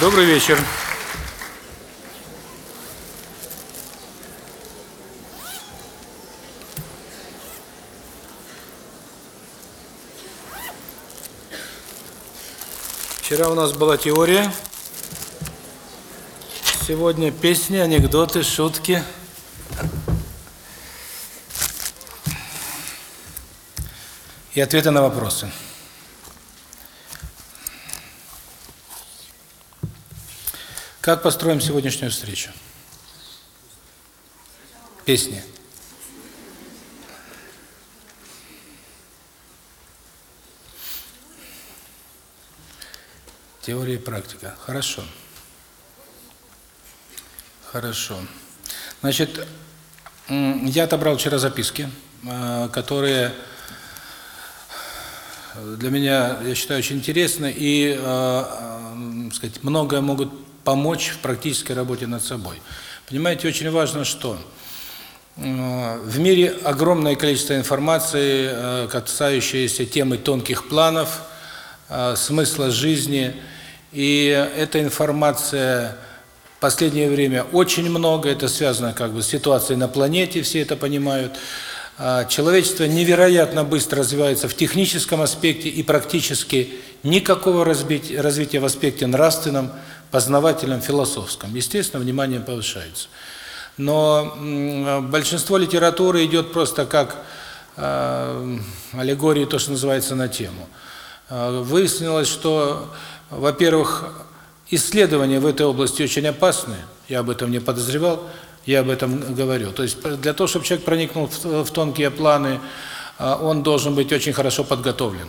Добрый вечер. Вчера у нас была теория. Сегодня песни, анекдоты, шутки. И ответы на вопросы. Как построим сегодняшнюю встречу? Песни. Теория и практика. Хорошо. Хорошо. Значит, я отобрал вчера записки, э, которые для меня, я считаю, очень интересны и, э, э, сказать, многое могут помочь в практической работе над собой. Понимаете, очень важно, что в мире огромное количество информации, касающейся темы тонких планов, смысла жизни, и эта информация в последнее время очень много, это связано как бы с ситуацией на планете, все это понимают. Человечество невероятно быстро развивается в техническом аспекте и практически никакого развития в аспекте нравственном, познавательном, философском. Естественно, внимание повышается. Но большинство литературы идет просто как э, аллегории, то, что называется, на тему. Выяснилось, что во-первых, исследования в этой области очень опасны, я об этом не подозревал, я об этом говорю. То есть для того, чтобы человек проникнул в тонкие планы, он должен быть очень хорошо подготовлен.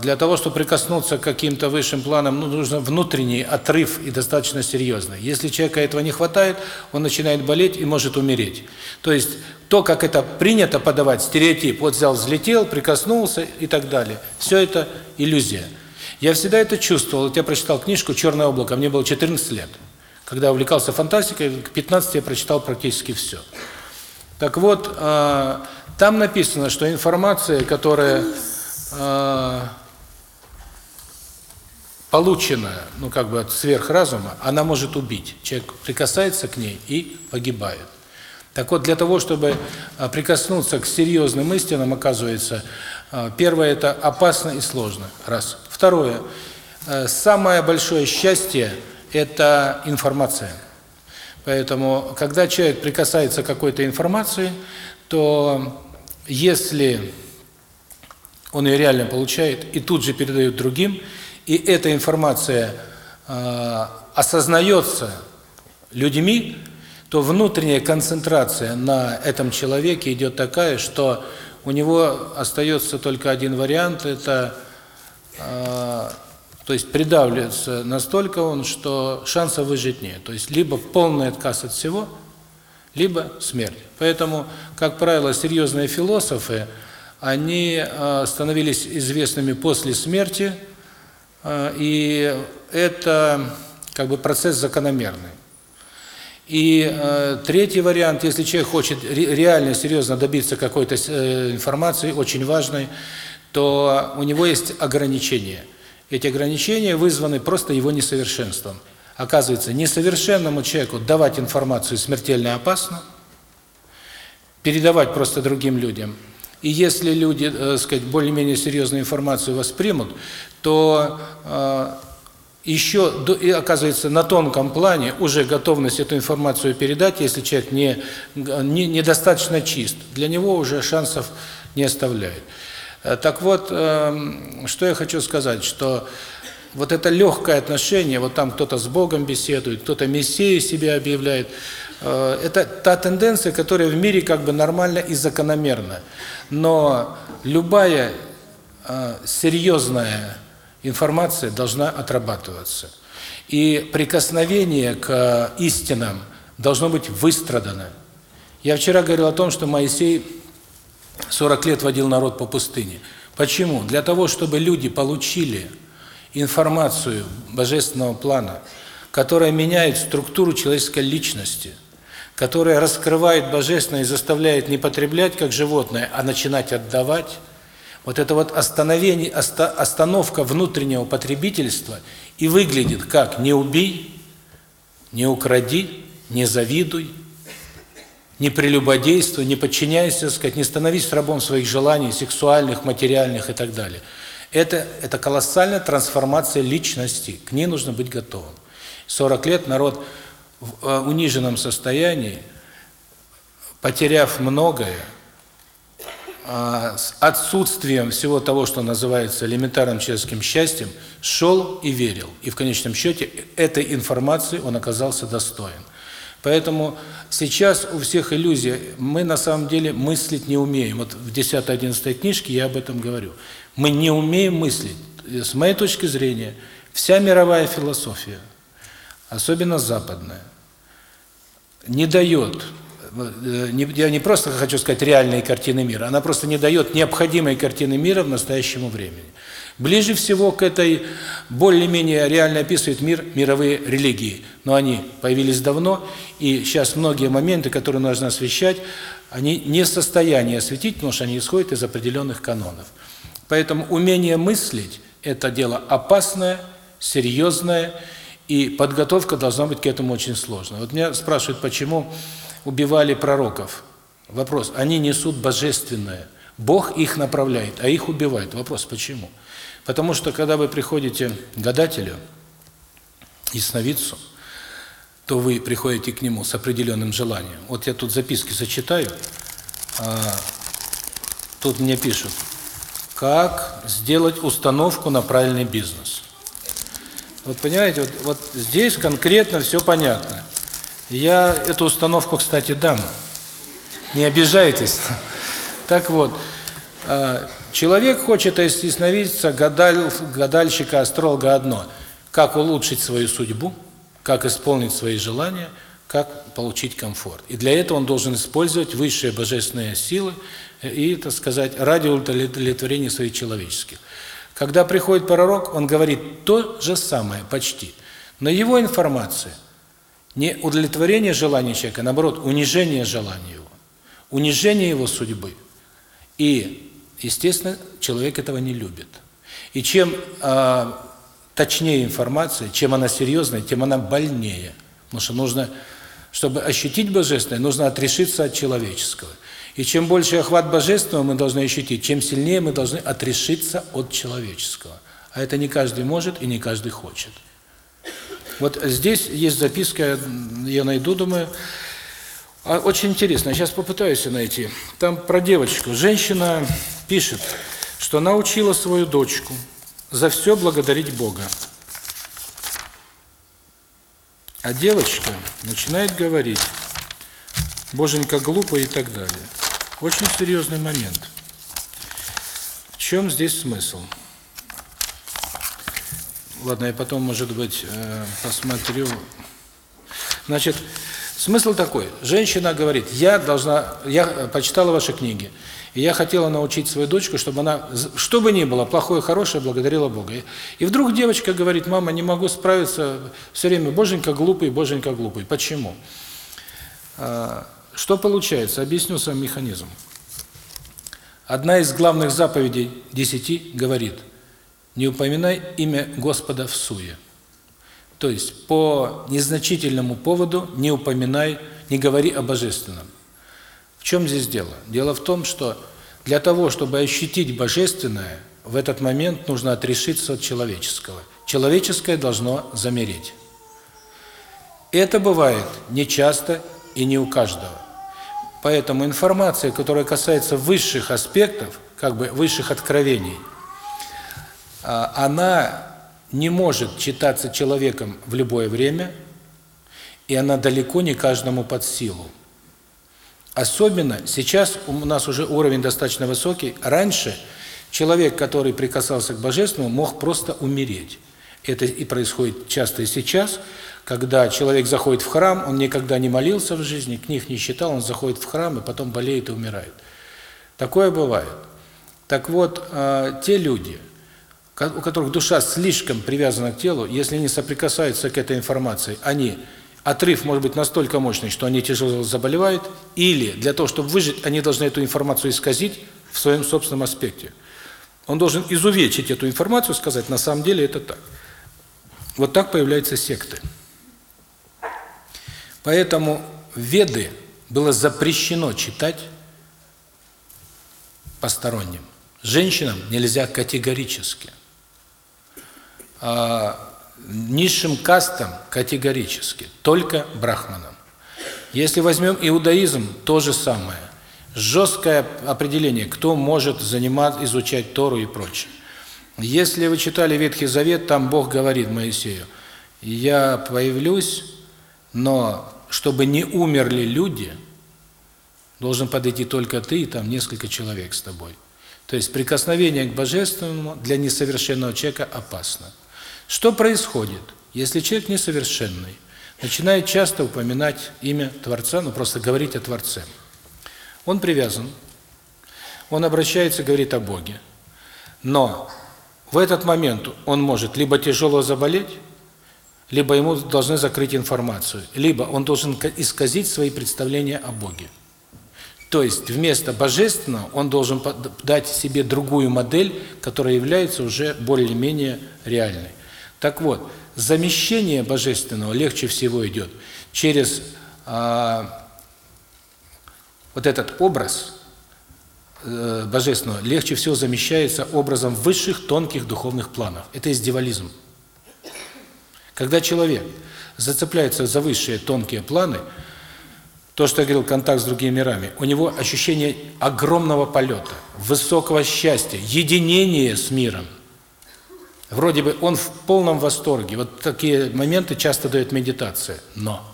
Для того, чтобы прикоснуться к каким-то высшим планам, ну, нужно внутренний отрыв и достаточно серьезный. Если человека этого не хватает, он начинает болеть и может умереть. То есть то, как это принято подавать, стереотип, вот взял, взлетел, прикоснулся и так далее, все это иллюзия. Я всегда это чувствовал. Я прочитал книжку «Черное облако», мне было 14 лет. Когда увлекался фантастикой, к 15 я прочитал практически все. Так вот, э, там написано, что информация, которая полученная, ну как бы от сверхразума, она может убить. Человек прикасается к ней и погибает. Так вот, для того, чтобы прикоснуться к серьезным истинам, оказывается, первое – это опасно и сложно. Раз. Второе. Э, самое большое счастье – это информация. Поэтому, когда человек прикасается к какой-то информации, то если он ее реально получает и тут же передает другим, и эта информация э, осознается людьми, то внутренняя концентрация на этом человеке идет такая, что у него остается только один вариант – это а, то есть придавливается настолько он, что шансов выжить нет. То есть либо полный отказ от всего, либо смерть. Поэтому, как правило, серьезные философы, они а, становились известными после смерти, а, и это как бы процесс закономерный. И э, третий вариант, если человек хочет реально, серьезно добиться какой-то э, информации, очень важной, то у него есть ограничения. Эти ограничения вызваны просто его несовершенством. Оказывается, несовершенному человеку давать информацию смертельно опасно, передавать просто другим людям. И если люди, э, сказать, более-менее серьезную информацию воспримут, то э, еще, и оказывается, на тонком плане уже готовность эту информацию передать, если человек не, не недостаточно чист, для него уже шансов не оставляет. Э, так вот, эм, что я хочу сказать, что вот это легкое отношение, вот там кто-то с Богом беседует, кто-то Мессией себя объявляет, это та тенденция, которая в мире как бы нормальна и закономерна. Но любая э, серьезная информация должна отрабатываться. И прикосновение к истинам должно быть выстрадано. Я вчера говорил о том, что Моисей 40 лет водил народ по пустыне. Почему? Для того, чтобы люди получили информацию божественного плана, которая меняет структуру человеческой личности, которая раскрывает божественное и заставляет не потреблять как животное, а начинать отдавать. Вот это вот остановение, остановка внутреннего потребительства и выглядит как «не убей», «не укради», «не завидуй», «не прелюбодействуй», «не подчиняйся», сказать, «не становись рабом своих желаний, сексуальных, материальных» и так далее. Это, это колоссальная трансформация личности, к ней нужно быть готовым. 40 лет народ в э, униженном состоянии, потеряв многое, а, с отсутствием всего того, что называется элементарным человеческим счастьем, шел и верил. И в конечном счете этой информации он оказался достоин. Поэтому сейчас у всех иллюзия, мы на самом деле мыслить не умеем. Вот в 10-11 книжке я об этом говорю. Мы не умеем мыслить. С моей точки зрения, вся мировая философия, особенно западная, не дает Э, я не просто хочу сказать реальные картины мира, она просто не дает необходимой картины мира в настоящему времени. Ближе всего к этой более-менее реально описывает мир мировые религии, но они появились давно, и сейчас многие моменты, которые нужно освещать, они не в состоянии осветить, потому что они исходят из определенных канонов. Поэтому умение мыслить – это дело опасное, серьезное, и подготовка должна быть к этому очень сложной. Вот меня спрашивают, почему убивали пророков. Вопрос, они несут божественное. Бог их направляет, а их убивает. Вопрос, почему? Потому что, когда вы приходите к гадателю, ясновидцу, то вы приходите к нему с определенным желанием. Вот я тут записки зачитаю, а, тут мне пишут, как сделать установку на правильный бизнес. Вот понимаете, вот, вот здесь конкретно все понятно. Я эту установку, кстати, дам. Не обижайтесь. Так вот, а, человек хочет остановиться гадаль, гадальщика, астролога одно. Как улучшить свою судьбу, как исполнить свои желания, как получить комфорт. И для этого он должен использовать высшие божественные силы и, так сказать, ради удовлетворения своих человеческих. Когда приходит пророк, он говорит то же самое, почти. Но его информация не удовлетворение желаний человека, а наоборот, унижение желаний его, унижение его судьбы. И, естественно, человек этого не любит. И чем э, точнее информация, чем она серьезная, тем она больнее. Потому что нужно, чтобы ощутить божественное, нужно отрешиться от человеческого. И чем больше охват божественного мы должны ощутить, чем сильнее мы должны отрешиться от человеческого. А это не каждый может и не каждый хочет. Вот здесь есть записка, я найду, думаю. А, очень интересно, сейчас попытаюсь найти. Там про девочку. Женщина пишет, что научила свою дочку за все благодарить Бога. А девочка начинает говорить, боженька глупо и так далее. Очень серьезный момент. В чем здесь смысл? Ладно, я потом, может быть, э, посмотрю. Значит, смысл такой. Женщина говорит, я должна, я почитала ваши книги, и я хотела научить свою дочку, чтобы она, что бы ни было, плохое, хорошее, благодарила Бога. И вдруг девочка говорит, мама, не могу справиться, все время, боженька глупый, боженька глупый. Почему? А, что получается? Объясню сам механизм. Одна из главных заповедей десяти говорит – не упоминай имя Господа в суе. То есть по незначительному поводу не упоминай, не говори о божественном. В чем здесь дело? Дело в том, что для того, чтобы ощутить божественное, в этот момент нужно отрешиться от человеческого. Человеческое должно замереть. Это бывает не часто и не у каждого. Поэтому информация, которая касается высших аспектов, как бы высших откровений – а, она не может читаться человеком в любое время, и она далеко не каждому под силу. Особенно сейчас у нас уже уровень достаточно высокий. Раньше человек, который прикасался к Божественному, мог просто умереть. Это и происходит часто и сейчас, когда человек заходит в храм, он никогда не молился в жизни, книг не читал, он заходит в храм и потом болеет и умирает. Такое бывает. Так вот, а, те люди, у которых душа слишком привязана к телу, если они соприкасаются к этой информации, они отрыв может быть настолько мощный, что они тяжело заболевают, или для того, чтобы выжить, они должны эту информацию исказить в своем собственном аспекте. Он должен изувечить эту информацию, сказать, на самом деле это так. Вот так появляются секты. Поэтому Веды было запрещено читать посторонним. Женщинам нельзя категорически. А низшим кастам категорически, только брахманам. Если возьмем иудаизм, то же самое. Жесткое определение, кто может заниматься, изучать Тору и прочее. Если вы читали Ветхий Завет, там Бог говорит Моисею, «Я появлюсь, но чтобы не умерли люди, должен подойти только ты и там несколько человек с тобой». То есть прикосновение к Божественному для несовершенного человека опасно. Что происходит, если человек несовершенный, начинает часто упоминать имя Творца, ну просто говорить о Творце? Он привязан, он обращается, говорит о Боге. Но в этот момент он может либо тяжело заболеть, либо ему должны закрыть информацию, либо он должен исказить свои представления о Боге. То есть вместо божественного он должен дать себе другую модель, которая является уже более-менее реальной. Так вот, замещение божественного легче всего идет через а, вот этот образ э, божественного, легче всего замещается образом высших тонких духовных планов. Это издевализм. Когда человек зацепляется за высшие тонкие планы – то, что я говорил, контакт с другими мирами, у него ощущение огромного полета, высокого счастья, единения с миром. Вроде бы он в полном восторге. Вот такие моменты часто дает медитация. Но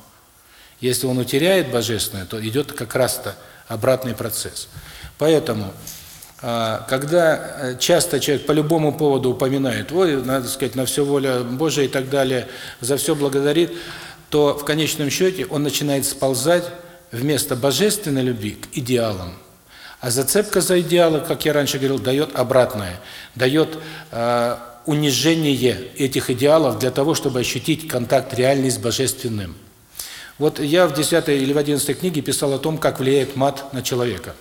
если он утеряет божественное, то идет как раз-то обратный процесс. Поэтому, когда э, часто человек по любому поводу упоминает, ой, надо сказать, на все воля Божия и так далее, за все благодарит, то в конечном счете он начинает сползать вместо божественной любви к идеалам. А зацепка за идеалы, как я раньше говорил, дает обратное, дает э, унижение этих идеалов для того, чтобы ощутить контакт реальный с божественным. Вот я в 10 или в 11 книге писал о том, как влияет мат на человека.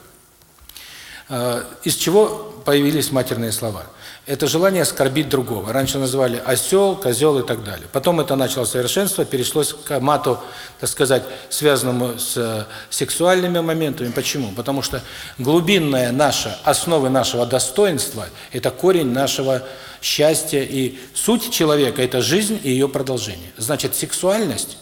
Э, из чего появились матерные слова – это желание оскорбить другого. Раньше называли осел, козел и так далее. Потом это начало совершенство, перешлось к мату, так сказать, связанному с э, сексуальными моментами. Почему? Потому что глубинная наша, основы нашего достоинства – это корень нашего счастья. И суть человека – это жизнь и ее продолжение. Значит, сексуальность,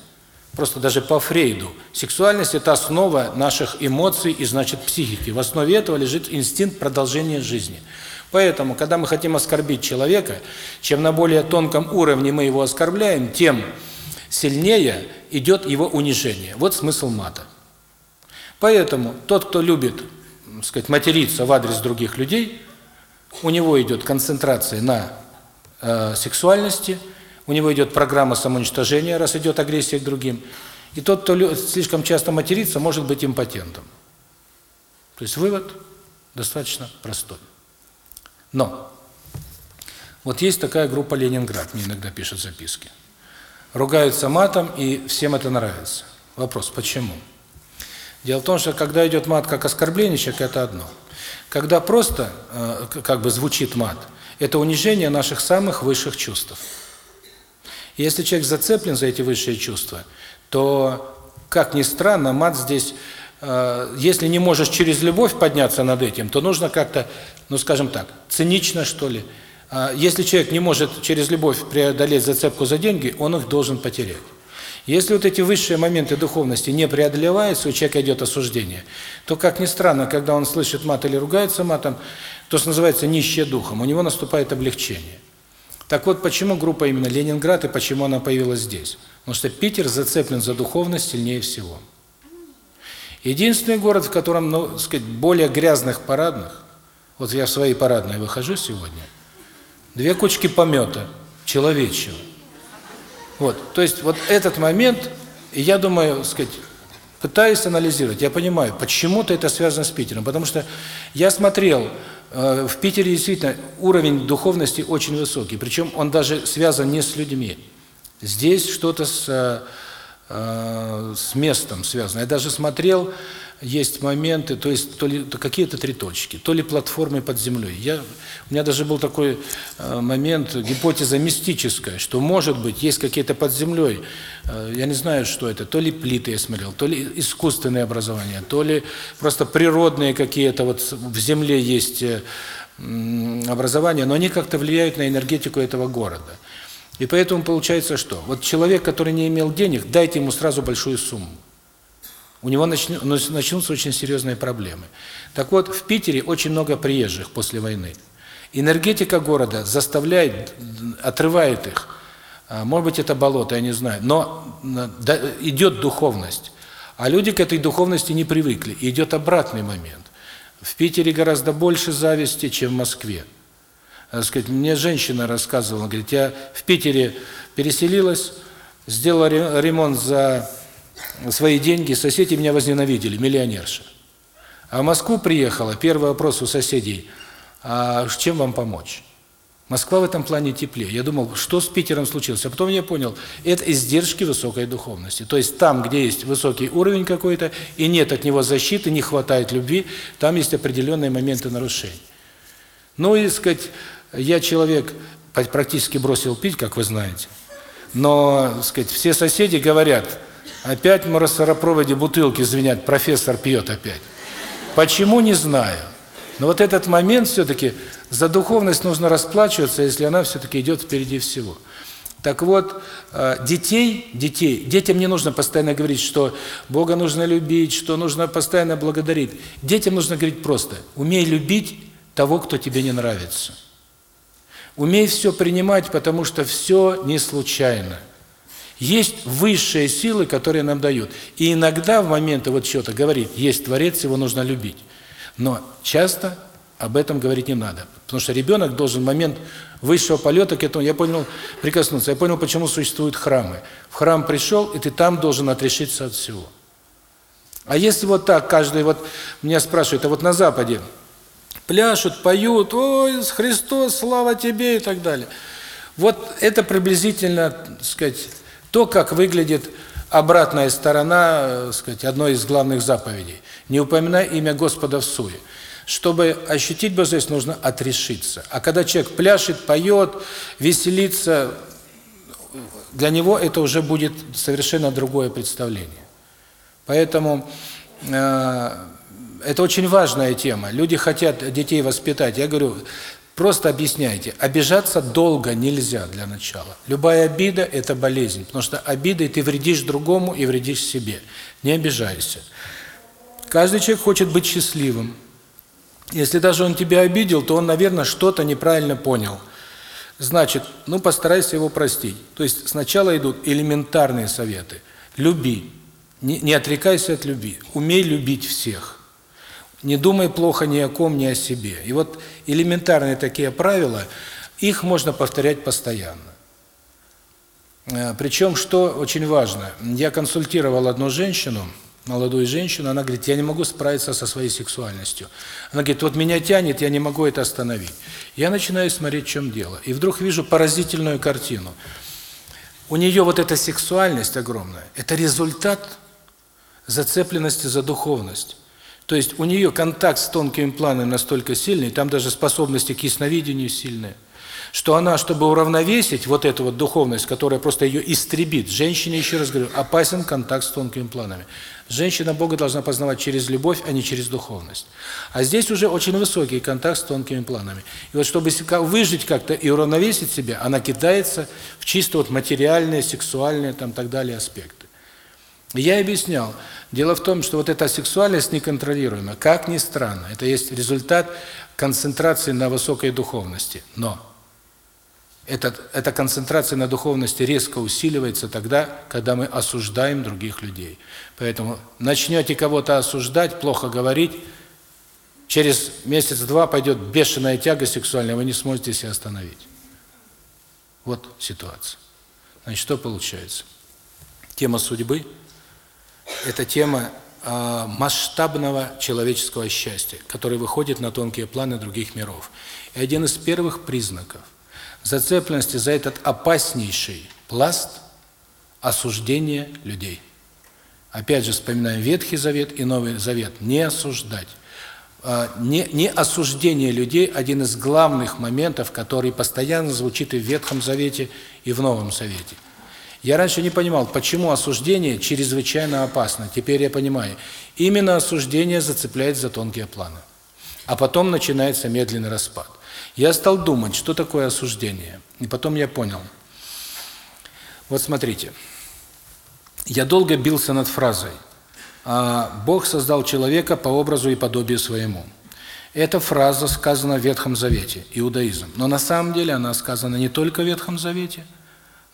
просто даже по Фрейду, сексуальность – это основа наших эмоций и, значит, психики. В основе этого лежит инстинкт продолжения жизни – Поэтому, когда мы хотим оскорбить человека, чем на более тонком уровне мы его оскорбляем, тем сильнее идет его унижение. Вот смысл мата. Поэтому тот, кто любит, сказать, материться в адрес других людей, у него идет концентрация на э, сексуальности, у него идет программа самоуничтожения, раз идет агрессия к другим. И тот, кто слишком часто матерится, может быть импотентом. То есть вывод достаточно простой. Но вот есть такая группа Ленинград, мне иногда пишут записки. Ругаются матом, и всем это нравится. Вопрос, почему? Дело в том, что когда идет мат как оскорбление человека, это одно. Когда просто э, как бы звучит мат, это унижение наших самых высших чувств. Если человек зацеплен за эти высшие чувства, то, как ни странно, мат здесь Э, если не можешь через любовь подняться над этим, то нужно как-то, ну скажем так, цинично что ли. А если человек не может через любовь преодолеть зацепку за деньги, он их должен потерять. Если вот эти высшие моменты духовности не преодолеваются, у человека идет осуждение, то, как ни странно, когда он слышит мат или ругается матом, то, что называется, нищее духом, у него наступает облегчение. Так вот, почему группа именно Ленинград и почему она появилась здесь? Потому что Питер зацеплен за духовность сильнее всего. Единственный город, в котором, ну, сказать, более грязных парадных, вот я в своей парадной выхожу сегодня, две кучки помета человечьего. Вот, то есть вот этот момент, я думаю, сказать, пытаюсь анализировать, я понимаю, почему-то это связано с Питером, потому что я смотрел, э, в Питере действительно уровень духовности очень высокий, причем он даже связан не с людьми. Здесь что-то с э, Э, с местом связано. Я даже смотрел есть моменты, то есть то ли то какие-то три точки, то ли платформы под землей. Я у меня даже был такой э, момент, гипотеза мистическая, что может быть есть какие-то под землей, э, я не знаю, что это, то ли плиты я смотрел, то ли искусственные образования, то ли просто природные какие-то вот в земле есть э, образования, но они как-то влияют на энергетику этого города. И поэтому получается что? Вот человек, который не имел денег, дайте ему сразу большую сумму. У него начнутся очень серьезные проблемы. Так вот, в Питере очень много приезжих после войны. Энергетика города заставляет, отрывает их. А, может быть, это болото, я не знаю. Но идет духовность. А люди к этой духовности не привыкли. И идет обратный момент. В Питере гораздо больше зависти, чем в Москве. Так сказать, мне женщина рассказывала, говорит, я в Питере переселилась, сделала ремонт за свои деньги, соседи меня возненавидели, миллионерша. А в Москву приехала, первый вопрос у соседей, а чем вам помочь? Москва в этом плане теплее. Я думал, что с Питером случилось? А потом я понял, это издержки высокой духовности. То есть там, где есть высокий уровень какой-то, и нет от него защиты, не хватает любви, там есть определенные моменты нарушений. Ну и, сказать, я человек, практически бросил пить, как вы знаете, но, сказать, все соседи говорят, опять в мусоропроводе бутылки звенят, профессор пьет опять. Почему, не знаю. Но вот этот момент все-таки, за духовность нужно расплачиваться, если она все-таки идет впереди всего. Так вот, э, детей, детей, детям не нужно постоянно говорить, что Бога нужно любить, что нужно постоянно благодарить. Детям нужно говорить просто, умей любить того, кто тебе не нравится. Умей все принимать, потому что все не случайно. Есть высшие силы, которые нам дают. И иногда в моменты вот счета говорит, есть Творец, его нужно любить. Но часто об этом говорить не надо. Потому что ребенок должен в момент высшего полета к этому, я понял, прикоснуться. Я понял, почему существуют храмы. В храм пришел, и ты там должен отрешиться от всего. А если вот так, каждый вот меня спрашивает, а вот на Западе пляшут, поют, ой, Христос, слава тебе и так далее. Вот это приблизительно, так сказать, то, как выглядит обратная сторона, э, сказать, одной из главных заповедей. Не упоминай имя Господа в суе. Чтобы ощутить божественность, нужно отрешиться. А когда человек пляшет, поет, веселится, для него это уже будет совершенно другое представление. Поэтому э, это очень важная тема. Люди хотят детей воспитать. Я говорю, просто объясняйте. Обижаться долго нельзя для начала. Любая обида – это болезнь, потому что обидой ты вредишь другому и вредишь себе. Не обижайся. Каждый человек хочет быть счастливым. Если даже он тебя обидел, то он, наверное, что-то неправильно понял. Значит, ну постарайся его простить. То есть сначала идут элементарные советы. Люби. Не, не отрекайся от любви. Умей любить всех. Не думай плохо ни о ком, ни о себе. И вот элементарные такие правила, их можно повторять постоянно. Э, Причем, что очень важно, я консультировал одну женщину, молодую женщину, она говорит, я не могу справиться со своей сексуальностью. Она говорит, вот меня тянет, я не могу это остановить. Я начинаю смотреть, в чем дело. И вдруг вижу поразительную картину. У нее вот эта сексуальность огромная, это результат зацепленности за духовность. То есть у нее контакт с тонкими планами настолько сильный, там даже способности к ясновидению сильные, что она, чтобы уравновесить вот эту вот духовность, которая просто ее истребит, женщине, еще раз говорю, опасен контакт с тонкими планами. Женщина Бога должна познавать через любовь, а не через духовность. А здесь уже очень высокий контакт с тонкими планами. И вот чтобы выжить как-то и уравновесить себя, она кидается в чисто вот материальные, сексуальные, там так далее аспекты. Я объяснял, дело в том, что вот эта сексуальность неконтролируема, как ни странно, это есть результат концентрации на высокой духовности. Но этот, эта концентрация на духовности резко усиливается тогда, когда мы осуждаем других людей. Поэтому начнете кого-то осуждать, плохо говорить, через месяц-два пойдет бешеная тяга сексуальная, вы не сможете себя остановить. Вот ситуация. Значит, что получается? Тема судьбы – это тема э, масштабного человеческого счастья, который выходит на тонкие планы других миров. И один из первых признаков – зацепленности за этот опаснейший пласт осуждения людей. Опять же, вспоминаем Ветхий Завет и Новый Завет. Не осуждать. А, не, не осуждение людей – один из главных моментов, который постоянно звучит и в Ветхом Завете, и в Новом Завете. Я раньше не понимал, почему осуждение чрезвычайно опасно. Теперь я понимаю. Именно осуждение зацепляет за тонкие планы. А потом начинается медленный распад. Я стал думать, что такое осуждение. И потом я понял. Вот смотрите. Я долго бился над фразой а, «Бог создал человека по образу и подобию своему». Эта фраза сказана в Ветхом Завете, иудаизм. Но на самом деле она сказана не только в Ветхом Завете –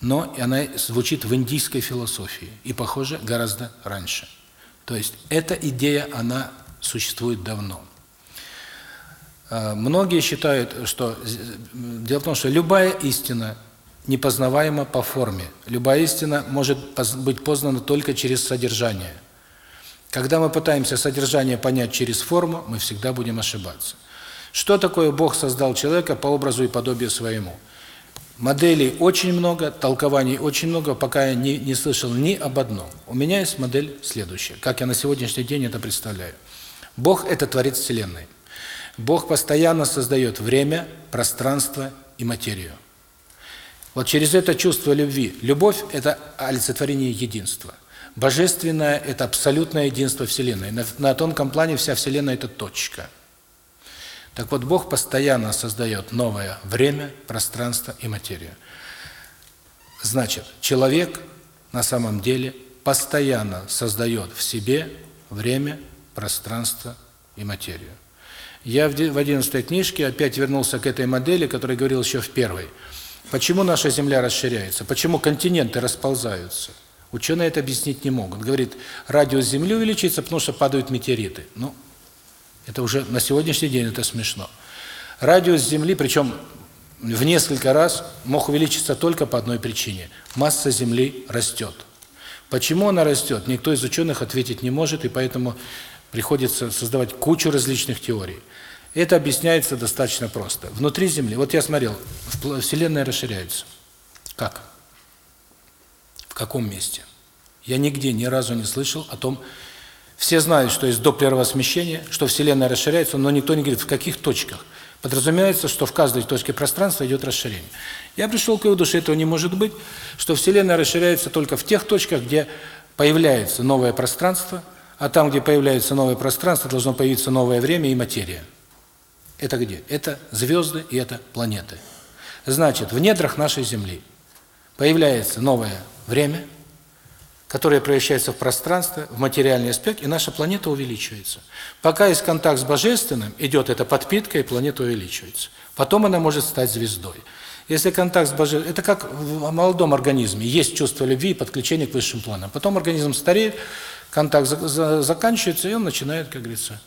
но она звучит в индийской философии и, похоже, гораздо раньше. То есть эта идея, она существует давно. А, многие считают, что дело в том, что любая истина непознаваема по форме. Любая истина может быть познана только через содержание. Когда мы пытаемся содержание понять через форму, мы всегда будем ошибаться. Что такое Бог создал человека по образу и подобию своему? Моделей очень много, толкований очень много, пока я не, не слышал ни об одном. У меня есть модель следующая, как я на сегодняшний день это представляю. Бог – это Творец Вселенной. Бог постоянно создает время, пространство и материю. Вот через это чувство любви. Любовь – это олицетворение единства. Божественное – это абсолютное единство Вселенной. На, на тонком плане вся Вселенная – это точка – так вот, Бог постоянно создает новое время, пространство и материю. Значит, человек на самом деле постоянно создает в себе время, пространство и материю. Я в 11 книжке опять вернулся к этой модели, которая говорил еще в первой. Почему наша Земля расширяется? Почему континенты расползаются? Ученые это объяснить не могут. Говорит, радиус Земли увеличится, потому что падают метеориты. Ну, это уже на сегодняшний день это смешно. Радиус Земли, причем в несколько раз, мог увеличиться только по одной причине. Масса Земли растет. Почему она растет, никто из ученых ответить не может, и поэтому приходится создавать кучу различных теорий. Это объясняется достаточно просто. Внутри Земли, вот я смотрел, Вселенная расширяется. Как? В каком месте? Я нигде ни разу не слышал о том, все знают, что есть доплеровое смещение, что Вселенная расширяется, но никто не говорит, в каких точках. Подразумевается, что в каждой точке пространства идет расширение. Я пришел к выводу, что этого не может быть, что Вселенная расширяется только в тех точках, где появляется новое пространство, а там, где появляется новое пространство, должно появиться новое время и материя. Это где? Это звезды и это планеты. Значит, в недрах нашей Земли появляется новое время, которая превращается в пространство, в материальный аспект, и наша планета увеличивается. Пока есть контакт с Божественным, идет эта подпитка, и планета увеличивается. Потом она может стать звездой. Если контакт с Божественным... Это как в молодом организме. Есть чувство любви и подключение к высшим планам. Потом организм стареет, контакт заканчивается, и он начинает, как говорится,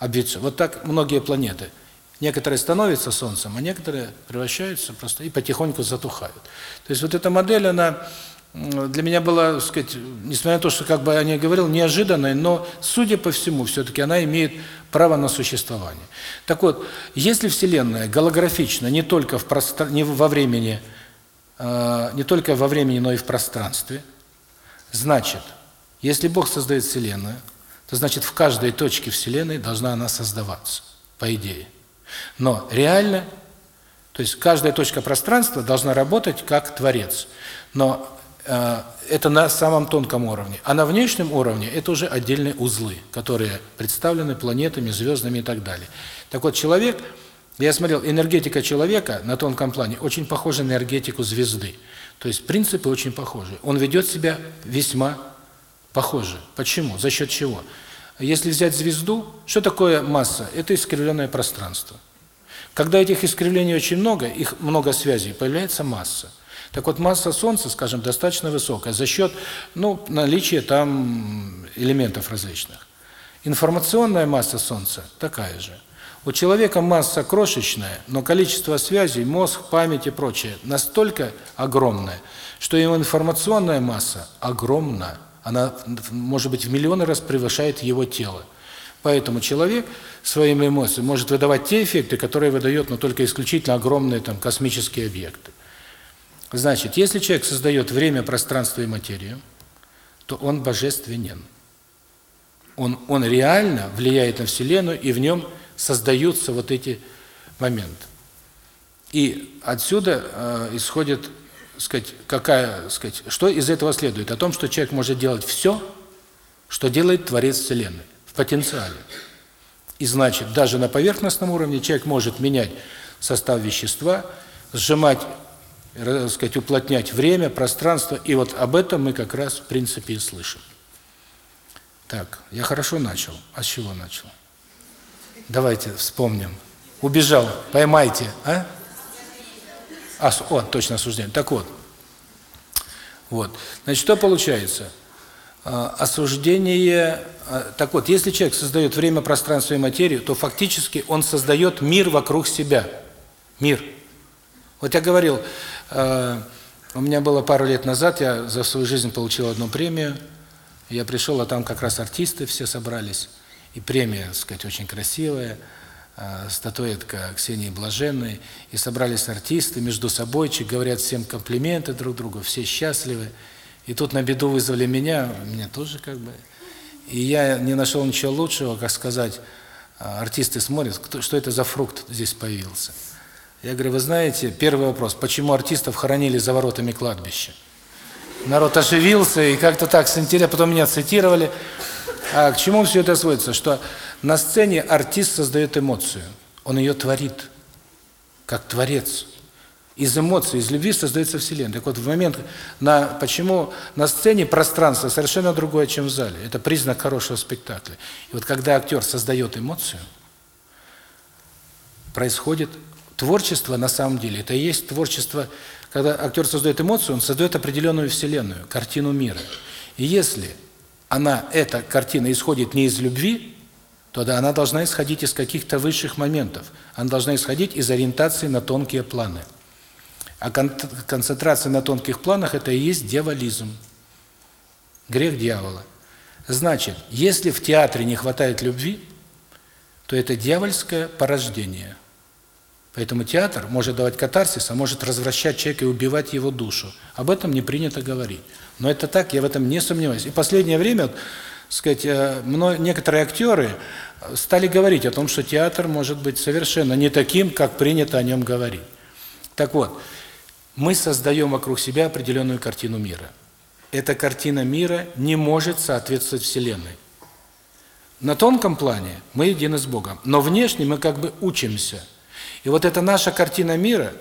обвиться. Вот так многие планеты. Некоторые становятся Солнцем, а некоторые превращаются просто и потихоньку затухают. То есть вот эта модель, она для меня была, так сказать, несмотря на то, что как бы я не говорил, неожиданной, но, судя по всему, все-таки она имеет право на существование. Так вот, если Вселенная голографична не только в простр... не во времени, э, не только во времени, но и в пространстве, значит, если Бог создает Вселенную, то значит в каждой точке Вселенной должна она создаваться, по идее. Но реально, то есть каждая точка пространства должна работать как Творец. Но это на самом тонком уровне. А на внешнем уровне это уже отдельные узлы, которые представлены планетами, звездами и так далее. Так вот, человек, я смотрел, энергетика человека на тонком плане очень похожа на энергетику звезды. То есть принципы очень похожи. Он ведет себя весьма похоже. Почему? За счет чего? Если взять звезду, что такое масса? Это искривленное пространство. Когда этих искривлений очень много, их много связей, появляется масса. Так вот, масса Солнца, скажем, достаточно высокая за счет ну, наличия там элементов различных. Информационная масса Солнца такая же. У человека масса крошечная, но количество связей, мозг, память и прочее настолько огромное, что его информационная масса огромна. Она, может быть, в миллионы раз превышает его тело. Поэтому человек своими эмоциями может выдавать те эффекты, которые выдает, но только исключительно огромные там космические объекты. Значит, если человек создает время, пространство и материю, то он божественен. Он, он реально влияет на Вселенную, и в нем создаются вот эти моменты. И отсюда э, исходит, сказать, какая, сказать, что из этого следует? О том, что человек может делать все, что делает Творец Вселенной, в потенциале. И значит, даже на поверхностном уровне человек может менять состав вещества, сжимать, так сказать, уплотнять время, пространство, и вот об этом мы как раз, в принципе, и слышим. Так, я хорошо начал. А с чего начал? Давайте вспомним. Убежал, поймайте, а? А, о, точно осуждение. Так вот. Вот. Значит, что получается? А, осуждение а, так вот, если человек создает время, пространство и материю, то фактически он создает мир вокруг себя. Мир. Вот я говорил, э, у меня было пару лет назад, я за свою жизнь получил одну премию. Я пришел, а там как раз артисты все собрались. И премия, так сказать, очень красивая, э, статуэтка Ксении Блаженной. И собрались артисты между собой, говорят всем комплименты друг другу, все счастливы. И тут на беду вызвали меня, меня тоже как бы... И я не нашел ничего лучшего, как сказать, а, артисты смотрят, кто, что это за фрукт здесь появился. Я говорю, вы знаете, первый вопрос, почему артистов хоронили за воротами кладбища? Народ оживился, и как-то так с интересом, потом меня цитировали. А к чему все это сводится? Что на сцене артист создает эмоцию, он ее творит, как творец. Из эмоций, из любви создается Вселенная. Так вот, в момент, на, почему на сцене пространство совершенно другое, чем в зале. Это признак хорошего спектакля. И вот когда актер создает эмоцию, происходит творчество на самом деле. Это и есть творчество, когда актер создает эмоцию, он создает определенную Вселенную, картину мира. И если она, эта картина исходит не из любви, то да, она должна исходить из каких-то высших моментов. Она должна исходить из ориентации на тонкие планы. А концентрация на тонких планах – это и есть дьяволизм. Грех дьявола. Значит, если в театре не хватает любви, то это дьявольское порождение. Поэтому театр может давать катарсис, а может развращать человека и убивать его душу. Об этом не принято говорить. Но это так, я в этом не сомневаюсь. И последнее время, сказать, э, некоторые актеры стали говорить о том, что театр может быть совершенно не таким, как принято о нем говорить. Так вот, мы создаем вокруг себя определенную картину мира. Эта картина мира не может соответствовать Вселенной. На тонком плане мы едины с Богом, но внешне мы как бы учимся. И вот эта наша картина мира,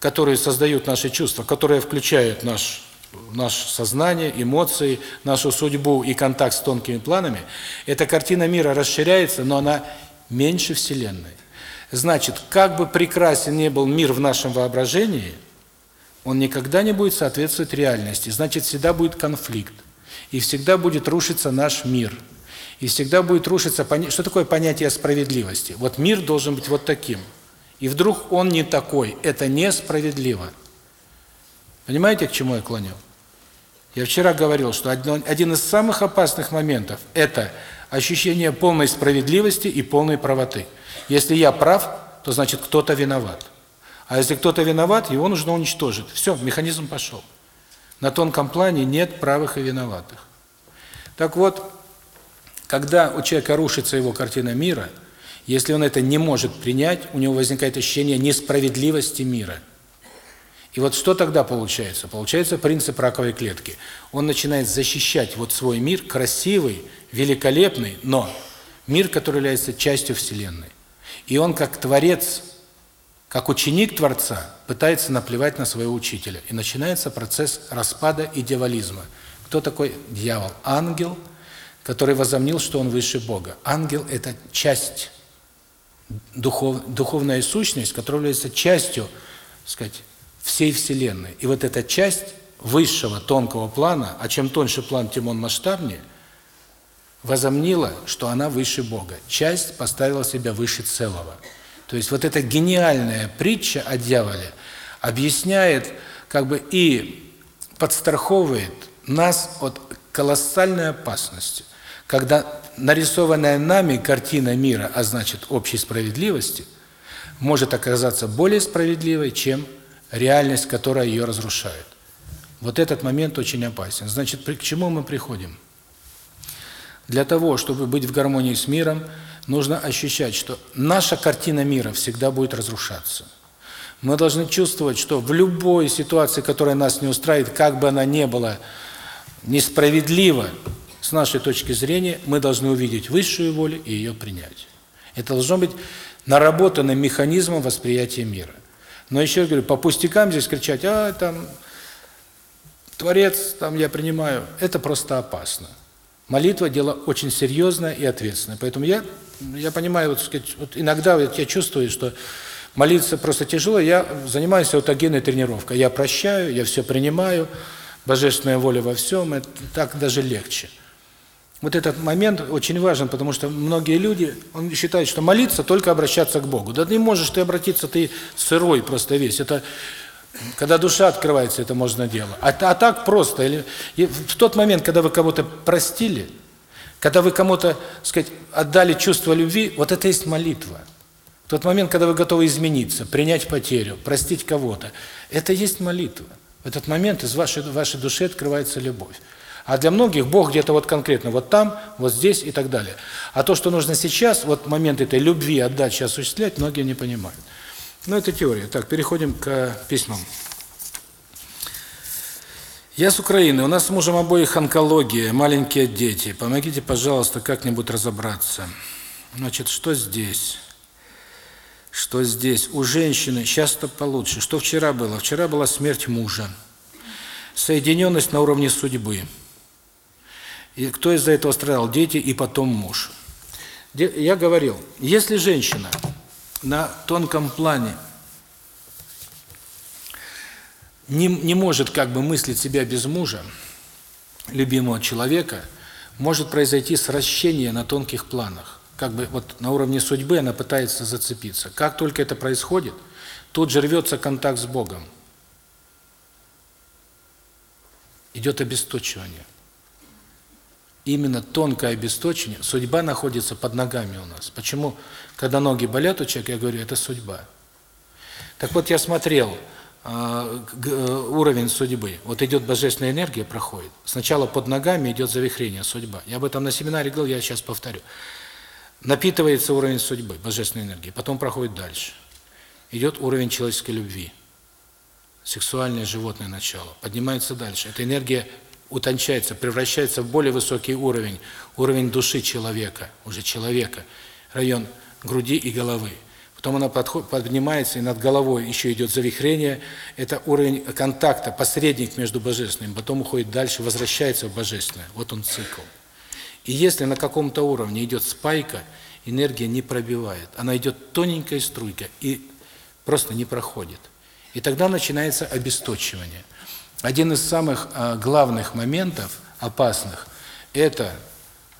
которую создают наши чувства, которая включает наш наше сознание, эмоции, нашу судьбу и контакт с тонкими планами, эта картина мира расширяется, но она меньше Вселенной. Значит, как бы прекрасен не был мир в нашем воображении, он никогда не будет соответствовать реальности. Значит, всегда будет конфликт. И всегда будет рушиться наш мир. И всегда будет рушиться... Что такое понятие справедливости? Вот мир должен быть вот таким. И вдруг он не такой. Это несправедливо. Понимаете, к чему я клоню? Я вчера говорил, что один из самых опасных моментов – это ощущение полной справедливости и полной правоты. Если я прав, то значит кто-то виноват. А если кто-то виноват, его нужно уничтожить. Все, механизм пошел. На тонком плане нет правых и виноватых. Так вот, когда у человека рушится его картина мира, если он это не может принять, у него возникает ощущение несправедливости мира. И вот что тогда получается? Получается принцип раковой клетки. Он начинает защищать вот свой мир, красивый, великолепный, но мир, который является частью Вселенной. И он как творец, как ученик Творца, пытается наплевать на своего учителя. И начинается процесс распада и дьяволизма. Кто такой дьявол? Ангел, который возомнил, что он выше Бога. Ангел – это часть, духов, духовная сущность, которая является частью, сказать, всей Вселенной. И вот эта часть высшего, тонкого плана, а чем тоньше план, тем он масштабнее – возомнила, что она выше Бога. Часть поставила себя выше целого. То есть вот эта гениальная притча о дьяволе объясняет, как бы и подстраховывает нас от колоссальной опасности, когда нарисованная нами картина мира, а значит общей справедливости, может оказаться более справедливой, чем реальность, которая ее разрушает. Вот этот момент очень опасен. Значит, к чему мы приходим? Для того, чтобы быть в гармонии с миром, нужно ощущать, что наша картина мира всегда будет разрушаться. Мы должны чувствовать, что в любой ситуации, которая нас не устраивает, как бы она ни была несправедлива, с нашей точки зрения, мы должны увидеть высшую волю и ее принять. Это должно быть наработанным механизмом восприятия мира. Но еще раз говорю, по пустякам здесь кричать, а там Творец, там я принимаю, это просто опасно. Молитва – дело очень серьезное и ответственное. Поэтому я, я понимаю, вот, сказать, вот иногда вот я чувствую, что молиться просто тяжело, я занимаюсь аутогенной тренировкой. Я прощаю, я все принимаю, божественная воля во всем, это так даже легче. Вот этот момент очень важен, потому что многие люди, он считает, что молиться только обращаться к Богу. Да не можешь ты обратиться, ты сырой просто весь. Это когда душа открывается, это можно делать. А, а так просто. Или, в тот момент, когда вы кого-то простили, когда вы кому-то, сказать, отдали чувство любви, вот это есть молитва. В тот момент, когда вы готовы измениться, принять потерю, простить кого-то, это есть молитва. В этот момент из вашей, вашей души открывается любовь. А для многих Бог где-то вот конкретно, вот там, вот здесь и так далее. А то, что нужно сейчас, вот момент этой любви, отдачи осуществлять, многие не понимают. Ну, это теория. Так, переходим к письмам. Я с Украины. У нас с мужем обоих онкология, маленькие дети. Помогите, пожалуйста, как-нибудь разобраться. Значит, что здесь? Что здесь? У женщины сейчас-то получше. Что вчера было? Вчера была смерть мужа. Соединенность на уровне судьбы. И кто из-за этого страдал? Дети и потом муж. Я говорил, если женщина на тонком плане не, не может как бы мыслить себя без мужа, любимого человека, может произойти сращение на тонких планах. Как бы вот на уровне судьбы она пытается зацепиться. Как только это происходит, тут же рвется контакт с Богом. Идет обесточивание именно тонкое обесточение, судьба находится под ногами у нас. Почему, когда ноги болят у человека, я говорю, это судьба. Так вот, я смотрел э, уровень судьбы. Вот идет божественная энергия, проходит. Сначала под ногами идет завихрение, судьба. Я об этом на семинаре говорил, я сейчас повторю. Напитывается уровень судьбы, божественной энергии, потом проходит дальше. Идет уровень человеческой любви, сексуальное животное начало, поднимается дальше. Эта энергия утончается, превращается в более высокий уровень, уровень души человека, уже человека, район груди и головы. Потом она поднимается, и над головой еще идет завихрение. Это уровень контакта, посредник между божественным. Потом уходит дальше, возвращается в божественное. Вот он цикл. И если на каком-то уровне идет спайка, энергия не пробивает. Она идет тоненькой струйкой и просто не проходит. И тогда начинается обесточивание. Один из самых а, главных моментов, опасных, это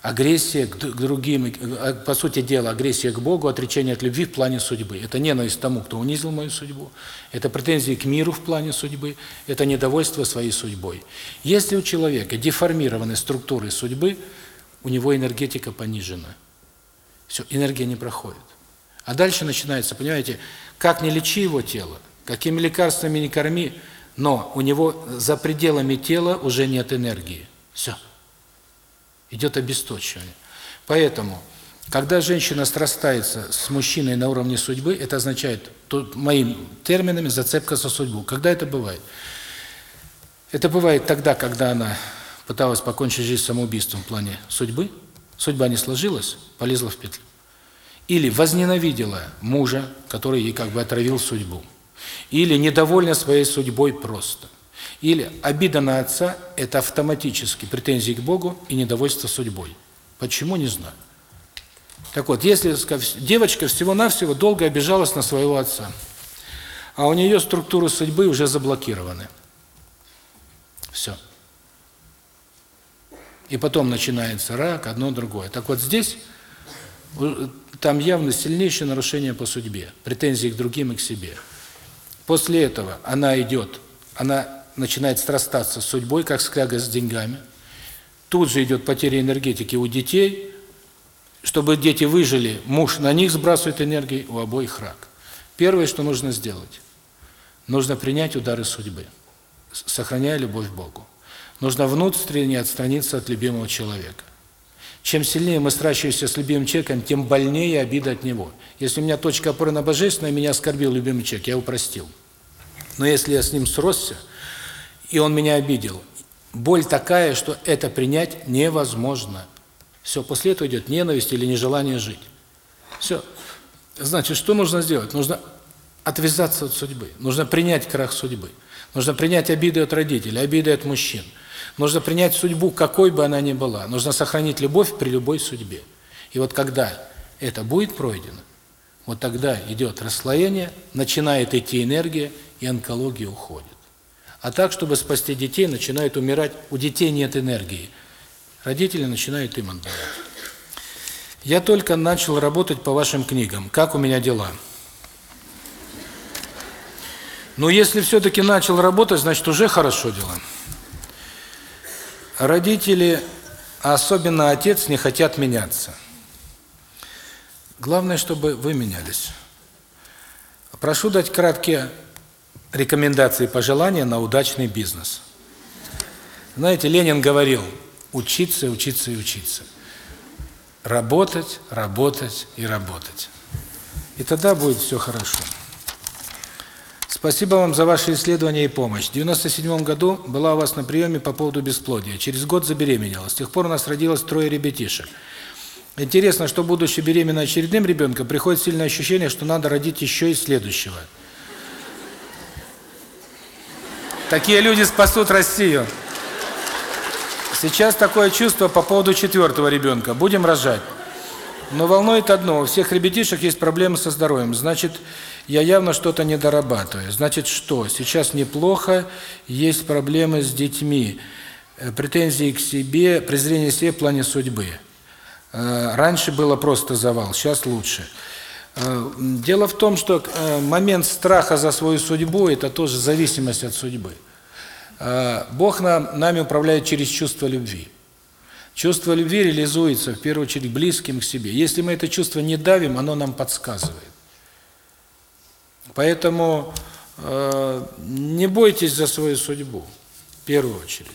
агрессия к другим, а, по сути дела, агрессия к Богу, отречение от любви в плане судьбы. Это ненависть тому, кто унизил мою судьбу, это претензии к миру в плане судьбы, это недовольство своей судьбой. Если у человека деформированы структуры судьбы, у него энергетика понижена. Все, энергия не проходит. А дальше начинается, понимаете, как не лечи его тело, какими лекарствами не корми, но у него за пределами тела уже нет энергии. Все. Идет обесточивание. Поэтому, когда женщина срастается с мужчиной на уровне судьбы, это означает, тут моим терминами, зацепка за судьбу. Когда это бывает? Это бывает тогда, когда она пыталась покончить жизнь самоубийством в плане судьбы, судьба не сложилась, полезла в петлю. Или возненавидела мужа, который ей как бы отравил судьбу. Или недовольна своей судьбой просто. Или обида на отца – это автоматически претензии к Богу и недовольство судьбой. Почему, не знаю. Так вот, если девочка всего-навсего долго обижалась на своего отца, а у нее структуры судьбы уже заблокированы. Все. И потом начинается рак, одно другое. Так вот здесь, там явно сильнейшее нарушение по судьбе, претензии к другим и к себе. После этого она идет, она начинает срастаться с судьбой, как скряга с деньгами. Тут же идет потеря энергетики у детей. Чтобы дети выжили, муж на них сбрасывает энергию, у обоих рак. Первое, что нужно сделать, нужно принять удары судьбы. сохраняя любовь к Богу. Нужно внутренне отстраниться от любимого человека. Чем сильнее мы сращиваемся с любимым человеком, тем больнее обида от него. Если у меня точка опоры на Божественное, меня оскорбил любимый человек, я его простил. Но если я с ним сросся, и он меня обидел, боль такая, что это принять невозможно. Все, после этого идет ненависть или нежелание жить. Все. Значит, что нужно сделать? Нужно отвязаться от судьбы. Нужно принять крах судьбы. Нужно принять обиды от родителей, обиды от мужчин. Нужно принять судьбу, какой бы она ни была. Нужно сохранить любовь при любой судьбе. И вот когда это будет пройдено, вот тогда идет расслоение, начинает идти энергия, и онкология уходит. А так, чтобы спасти детей, начинают умирать, у детей нет энергии. Родители начинают им отдавать. Я только начал работать по вашим книгам. Как у меня дела? Но если все-таки начал работать, значит уже хорошо дела. Родители, особенно отец, не хотят меняться. Главное, чтобы вы менялись. Прошу дать краткие рекомендации и пожелания на удачный бизнес. Знаете, Ленин говорил, учиться, учиться и учиться. Работать, работать и работать. И тогда будет все хорошо. Спасибо вам за ваши исследования и помощь. В 97 году была у вас на приеме по поводу бесплодия. Через год забеременела. С тех пор у нас родилось трое ребятишек. Интересно, что будучи беременной очередным ребенком, приходит сильное ощущение, что надо родить еще и следующего. Такие люди спасут Россию. Сейчас такое чувство по поводу четвертого ребенка. Будем рожать. Но волнует одно, у всех ребятишек есть проблемы со здоровьем. Значит, я явно что-то не дорабатываю. Значит, что? Сейчас неплохо, есть проблемы с детьми, э, претензии к себе, презрение к себе в плане судьбы. Э, раньше было просто завал, сейчас лучше. Э, дело в том, что момент страха за свою судьбу – это тоже зависимость от судьбы. Бог нам, нами управляет через чувство любви. Чувство любви реализуется, в первую очередь, близким к себе. Если мы это чувство не давим, оно нам подсказывает. Поэтому э, не бойтесь за свою судьбу, в первую очередь.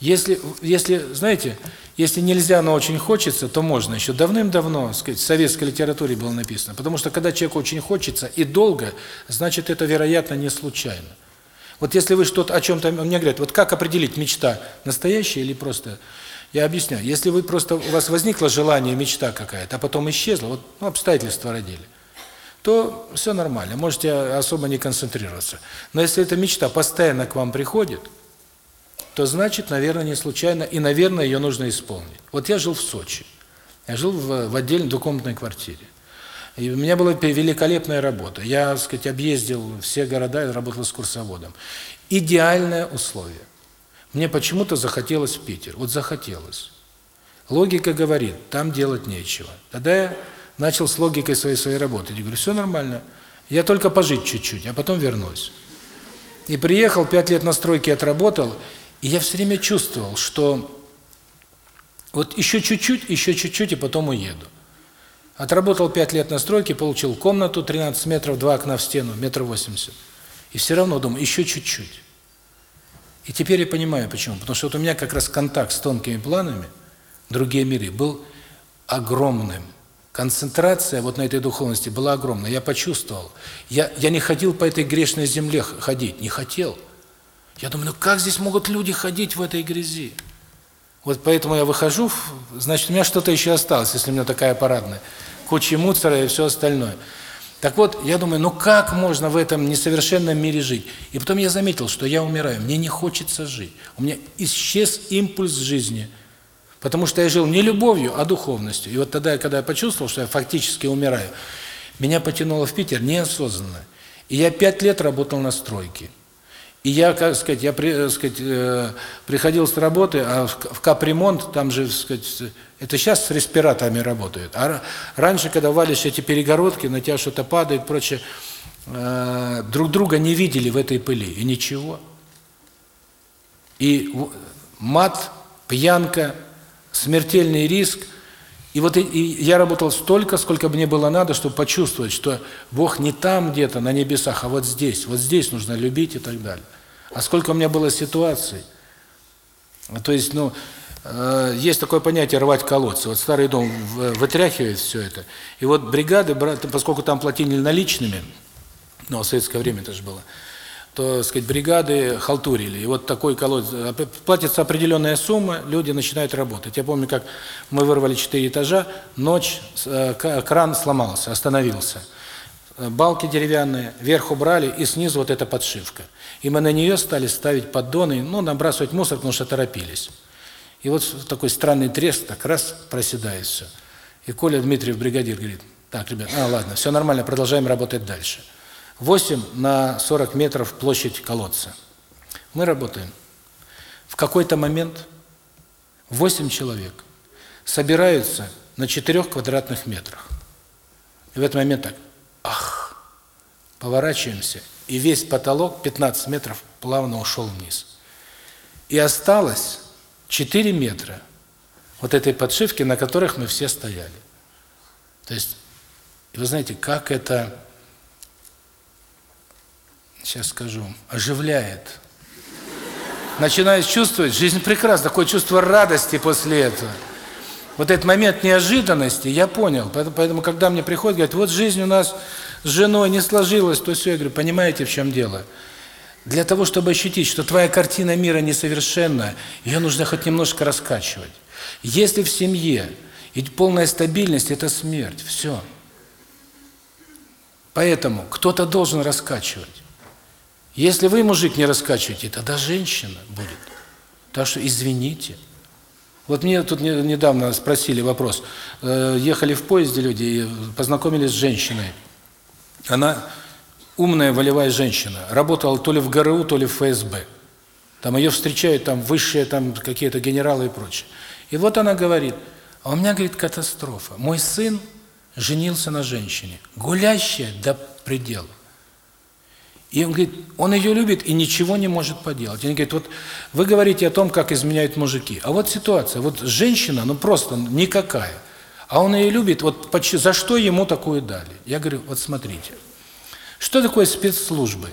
Если, если, знаете, если нельзя, но очень хочется, то можно. Еще давным-давно, сказать, в советской литературе было написано. Потому что когда человеку очень хочется и долго, значит, это, вероятно, не случайно. Вот если вы что-то о чем-то, мне говорят, вот как определить, мечта настоящая или просто... Я объясняю. Если вы просто, у вас возникло желание, мечта какая-то, а потом исчезла, вот ну, обстоятельства родили – то все нормально, можете особо не концентрироваться. Но если эта мечта постоянно к вам приходит, то значит, наверное, не случайно, и, наверное, ее нужно исполнить. Вот я жил в Сочи, я жил в, в отдельной двухкомнатной квартире. И у меня была великолепная работа. Я, так сказать, объездил все города и работал с курсоводом. Идеальное условие. Мне почему-то захотелось в Питер. Вот захотелось. Логика говорит, там делать нечего. Тогда я начал с логикой своей своей работы. Я говорю, все нормально, я только пожить чуть-чуть, а потом вернусь. И приехал, пять лет на стройке отработал, и я все время чувствовал, что вот еще чуть-чуть, еще чуть-чуть, и потом уеду. Отработал пять лет на стройке, получил комнату 13 метров, два окна в стену, метр восемьдесят. И все равно думаю, еще чуть-чуть. И теперь я понимаю, почему. Потому что вот у меня как раз контакт с тонкими планами, другие миры, был огромным. Концентрация вот на этой духовности была огромная. Я почувствовал. Я, я не ходил по этой грешной земле ходить, не хотел. Я думаю, ну как здесь могут люди ходить в этой грязи? Вот поэтому я выхожу, значит, у меня что-то еще осталось, если у меня такая парадная. Куча мусора и все остальное. Так вот, я думаю, ну как можно в этом несовершенном мире жить? И потом я заметил, что я умираю, мне не хочется жить. У меня исчез импульс жизни – Потому что я жил не любовью, а духовностью. И вот тогда, когда я почувствовал, что я фактически умираю, меня потянуло в Питер неосознанно. И я пять лет работал на стройке. И я, как сказать, я, при, сказать, э, приходил с работы, а в капремонт, там же, сказать, это сейчас с респираторами работают. А раньше, когда валишь эти перегородки, на тебя что-то падает, прочее, э, друг друга не видели в этой пыли, и ничего. И мат, пьянка, смертельный риск. И вот и, я работал столько, сколько мне было надо, чтобы почувствовать, что Бог не там где-то на небесах, а вот здесь. Вот здесь нужно любить и так далее. А сколько у меня было ситуаций. То есть, ну, э, есть такое понятие рвать колодцы. Вот старый дом вытряхивает все это. И вот бригады, поскольку там платили наличными, ну, в советское время это же было, то, сказать, бригады халтурили. И вот такой колодец, платится определенная сумма, люди начинают работать. Я помню, как мы вырвали четыре этажа, ночь, э, кран сломался, остановился. Э, балки деревянные, вверх убрали, и снизу вот эта подшивка. И мы на нее стали ставить поддоны, ну, набрасывать мусор, потому что торопились. И вот такой странный треск, так раз проседает все. И Коля Дмитриев, бригадир, говорит, так, ребят, а, ладно, все нормально, продолжаем работать дальше. 8 на 40 метров площадь колодца. Мы работаем. В какой-то момент 8 человек собираются на 4 квадратных метрах. И в этот момент так, ах, поворачиваемся, и весь потолок 15 метров плавно ушел вниз. И осталось 4 метра вот этой подшивки, на которых мы все стояли. То есть, вы знаете, как это сейчас скажу, оживляет. Начинаешь чувствовать, жизнь прекрасна, такое чувство радости после этого. Вот этот момент неожиданности я понял. Поэтому, поэтому когда мне приходят, говорят, вот жизнь у нас с женой не сложилась, то все, я говорю, понимаете, в чем дело? Для того, чтобы ощутить, что твоя картина мира несовершенна, ее нужно хоть немножко раскачивать. Если в семье и полная стабильность – это смерть, все. Поэтому кто-то должен раскачивать. Если вы, мужик, не раскачиваете, тогда женщина будет. Так что извините. Вот мне тут недавно спросили вопрос. Э, ехали в поезде люди и познакомились с женщиной. Она умная, волевая женщина. Работала то ли в ГРУ, то ли в ФСБ. Там ее встречают там высшие там какие-то генералы и прочее. И вот она говорит, а у меня, говорит, катастрофа. Мой сын женился на женщине, гулящая до предела. И он говорит, он ее любит и ничего не может поделать. И он говорит, вот вы говорите о том, как изменяют мужики. А вот ситуация, вот женщина, ну просто никакая. А он ее любит, вот за что ему такую дали? Я говорю, вот смотрите. Что такое спецслужбы?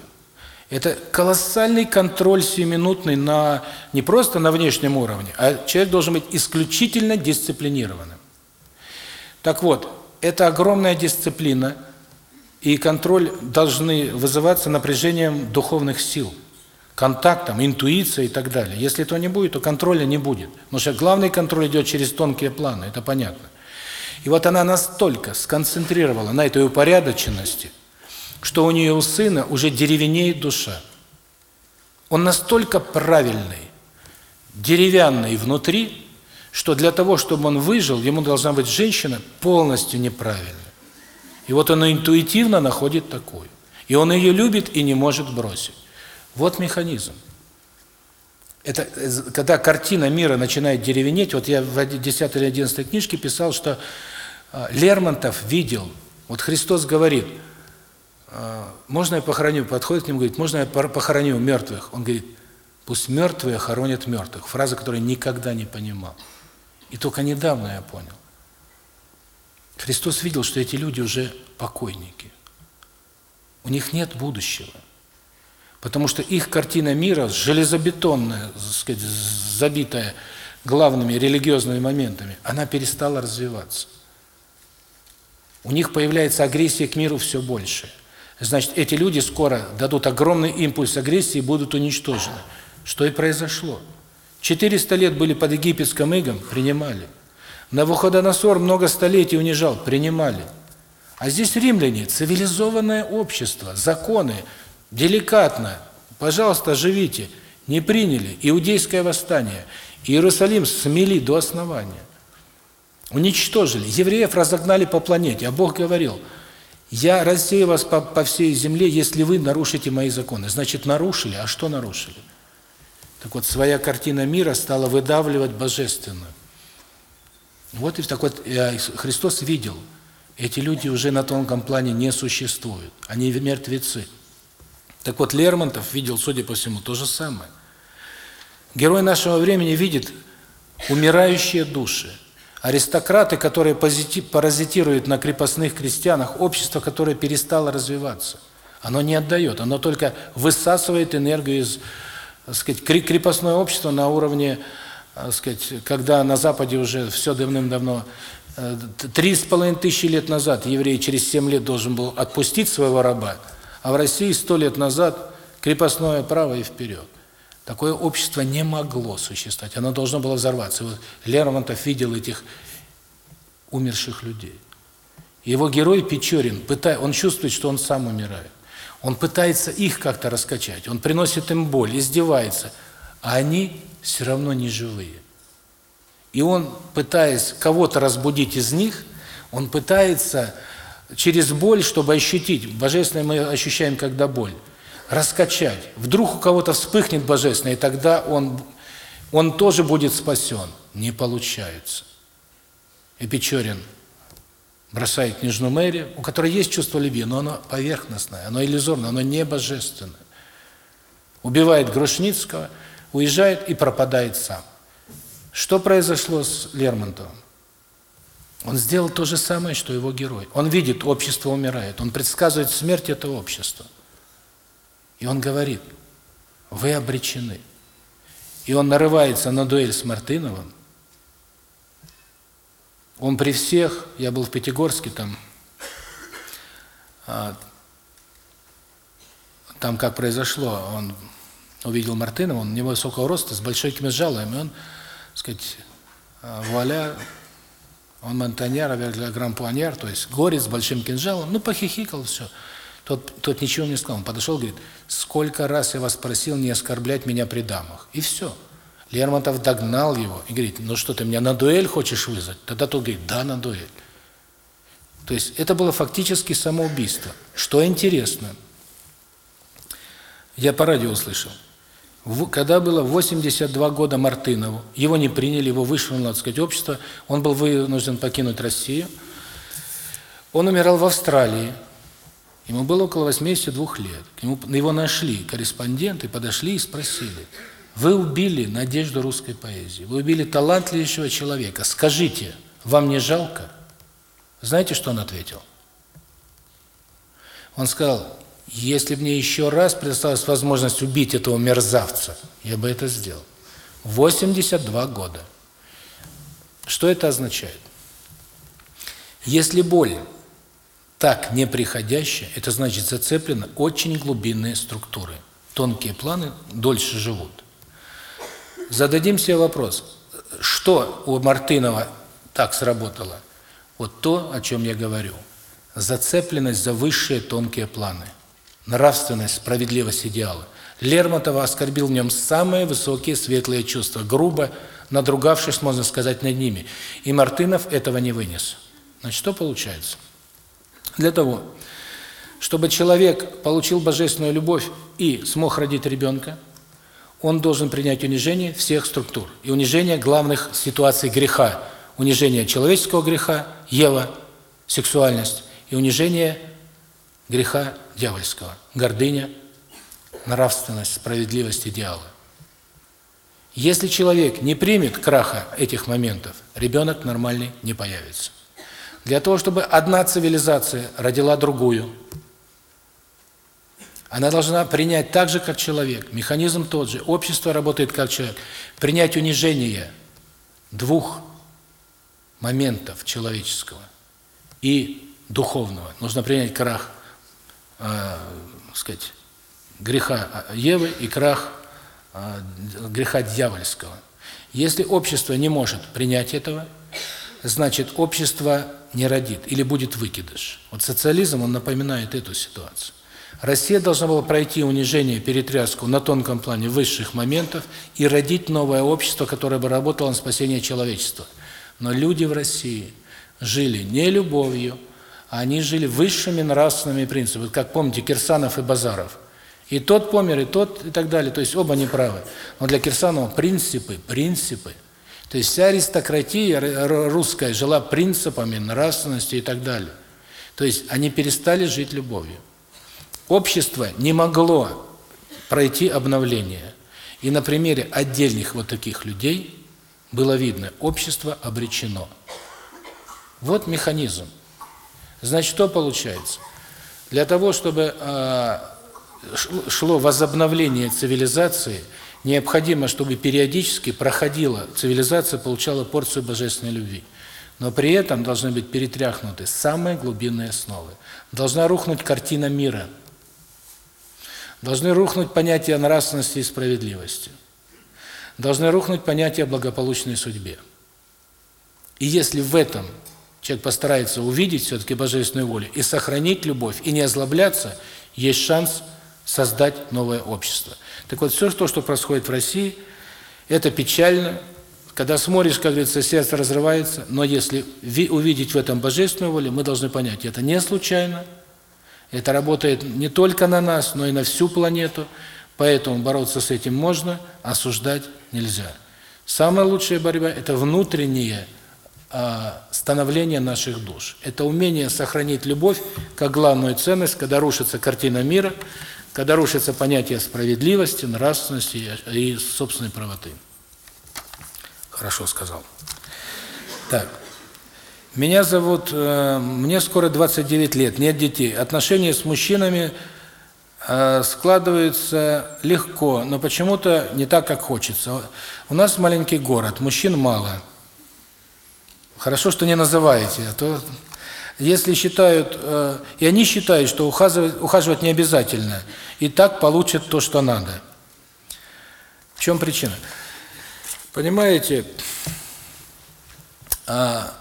Это колоссальный контроль сиюминутный на не просто на внешнем уровне, а человек должен быть исключительно дисциплинированным. Так вот, это огромная дисциплина, и контроль должны вызываться напряжением духовных сил, контактом, интуицией и так далее. Если этого не будет, то контроля не будет. Потому что главный контроль идет через тонкие планы, это понятно. И вот она настолько сконцентрировала на этой упорядоченности, что у нее у сына уже деревенеет душа. Он настолько правильный, деревянный внутри, что для того, чтобы он выжил, ему должна быть женщина полностью неправильной. И вот он интуитивно находит такую. И он ее любит и не может бросить. Вот механизм. Это когда картина мира начинает деревенеть, вот я в 10 или 11 книжке писал, что а, Лермонтов видел, вот Христос говорит, а, можно я похороню, подходит к нему, говорит, можно я похороню мертвых? Он говорит, пусть мертвые хоронят мертвых. Фраза, которую я никогда не понимал. И только недавно я понял. Христос видел, что эти люди уже покойники. У них нет будущего. Потому что их картина мира железобетонная, сказать, забитая главными религиозными моментами, она перестала развиваться. У них появляется агрессия к миру все больше. Значит, эти люди скоро дадут огромный импульс агрессии и будут уничтожены. Что и произошло. 400 лет были под египетским игом, принимали. Навуходоносор много столетий унижал, принимали. А здесь римляне, цивилизованное общество, законы, деликатно, пожалуйста, живите, не приняли. Иудейское восстание. Иерусалим смели до основания. Уничтожили. Евреев разогнали по планете. А Бог говорил, я рассею вас по, по всей земле, если вы нарушите мои законы. Значит, нарушили. А что нарушили? Так вот, своя картина мира стала выдавливать божественную. Вот и так вот Христос видел, эти люди уже на тонком плане не существуют, они мертвецы. Так вот Лермонтов видел, судя по всему, то же самое. Герой нашего времени видит умирающие души, аристократы, которые паразитируют на крепостных крестьянах, общество, которое перестало развиваться. Оно не отдает, оно только высасывает энергию из, так сказать, крепостное общество на уровне, так сказать, когда на Западе уже все давным-давно, три с половиной тысячи лет назад еврей через семь лет должен был отпустить своего раба, а в России сто лет назад крепостное право и вперед. Такое общество не могло существовать, оно должно было взорваться. Вот Лермонтов видел этих умерших людей. Его герой Печорин, он чувствует, что он сам умирает. Он пытается их как-то раскачать, он приносит им боль, издевается, а они все равно не живые. И он, пытаясь кого-то разбудить из них, он пытается через боль, чтобы ощутить, божественное мы ощущаем когда боль, раскачать. Вдруг у кого-то вспыхнет божественное, и тогда он, он тоже будет спасен. Не получается. И Печорин бросает княжну Мэри, у которой есть чувство любви, но оно поверхностное, оно иллюзорное, оно не божественное. Убивает Грушницкого, уезжает и пропадает сам. Что произошло с Лермонтовым? Он сделал то же самое, что его герой. Он видит, общество умирает, он предсказывает смерть этого общества. И он говорит, вы обречены. И он нарывается на дуэль с Мартыновым, он при всех, я был в Пятигорске, там, а, там как произошло, он увидел Мартынова, он невысокого роста, с большой кинжалом, и он, так сказать, а, вуаля, он монтаньер, грампуаньер, то есть горец с большим кинжалом, ну, похихикал, все. Тот, тот ничего не сказал, он подошел, говорит, сколько раз я вас просил не оскорблять меня при дамах, и все. Лермонтов догнал его и говорит, ну что, ты меня на дуэль хочешь вызвать? Тогда тот говорит, да, на дуэль. То есть это было фактически самоубийство. Что интересно, я по радио услышал, когда было 82 года Мартынову, его не приняли, его вышло, так сказать, общество, он был вынужден покинуть Россию, он умирал в Австралии, ему было около 82 лет, ему, его нашли корреспонденты, подошли и спросили – вы убили надежду русской поэзии. Вы убили талантливейшего человека. Скажите, вам не жалко? Знаете, что он ответил? Он сказал, если мне еще раз предоставилась возможность убить этого мерзавца, я бы это сделал. 82 года. Что это означает? Если боль так неприходящая, это значит зацеплены очень глубинные структуры. Тонкие планы дольше живут. Зададим себе вопрос, что у Мартынова так сработало? Вот то, о чем я говорю. Зацепленность за высшие тонкие планы. Нравственность, справедливость, идеалы. Лермонтова оскорбил в нем самые высокие светлые чувства, грубо надругавшись, можно сказать, над ними. И Мартынов этого не вынес. Значит, что получается? Для того, чтобы человек получил божественную любовь и смог родить ребенка, он должен принять унижение всех структур. И унижение главных ситуаций греха. Унижение человеческого греха, Ева, сексуальность, и унижение греха дьявольского, гордыня, нравственность, справедливость, идеалы. Если человек не примет краха этих моментов, ребенок нормальный не появится. Для того, чтобы одна цивилизация родила другую – она должна принять так же, как человек. Механизм тот же. Общество работает как человек. Принять унижение двух моментов человеческого и духовного. Нужно принять крах, э, сказать, греха Евы и крах э, греха дьявольского. Если общество не может принять этого, значит, общество не родит или будет выкидыш. Вот социализм, он напоминает эту ситуацию. Россия должна была пройти унижение, перетряску на тонком плане высших моментов и родить новое общество, которое бы работало на спасение человечества. Но люди в России жили не любовью, они жили высшими нравственными принципами. Как помните, Кирсанов и Базаров. И тот помер, и тот, и так далее. То есть оба неправы. Но для Кирсанова принципы, принципы. То есть вся аристократия русская жила принципами нравственности и так далее. То есть они перестали жить любовью. Общество не могло пройти обновление. И на примере отдельных вот таких людей было видно, общество обречено. Вот механизм. Значит, что получается? Для того, чтобы э, шло возобновление цивилизации, необходимо, чтобы периодически проходила цивилизация, получала порцию божественной любви. Но при этом должны быть перетряхнуты самые глубинные основы. Должна рухнуть картина мира. Должны рухнуть понятия нравственности и справедливости. Должны рухнуть понятия благополучной судьбе. И если в этом человек постарается увидеть все-таки божественную волю и сохранить любовь, и не озлобляться, есть шанс создать новое общество. Так вот, все то, что происходит в России, это печально. Когда смотришь, как говорится, сердце разрывается, но если увидеть в этом божественную волю, мы должны понять, это не случайно, это работает не только на нас, но и на всю планету, поэтому бороться с этим можно, осуждать нельзя. Самая лучшая борьба – это внутреннее становление наших душ. Это умение сохранить любовь как главную ценность, когда рушится картина мира, когда рушится понятие справедливости, нравственности и собственной правоты. Хорошо сказал. Так. Меня зовут, э, мне скоро 29 лет, нет детей. Отношения с мужчинами э, складываются легко, но почему-то не так, как хочется. У нас маленький город, мужчин мало. Хорошо, что не называете, а то если считают, э, и они считают, что ухаживать, ухаживать не обязательно, и так получат то, что надо. В чем причина? Понимаете, а,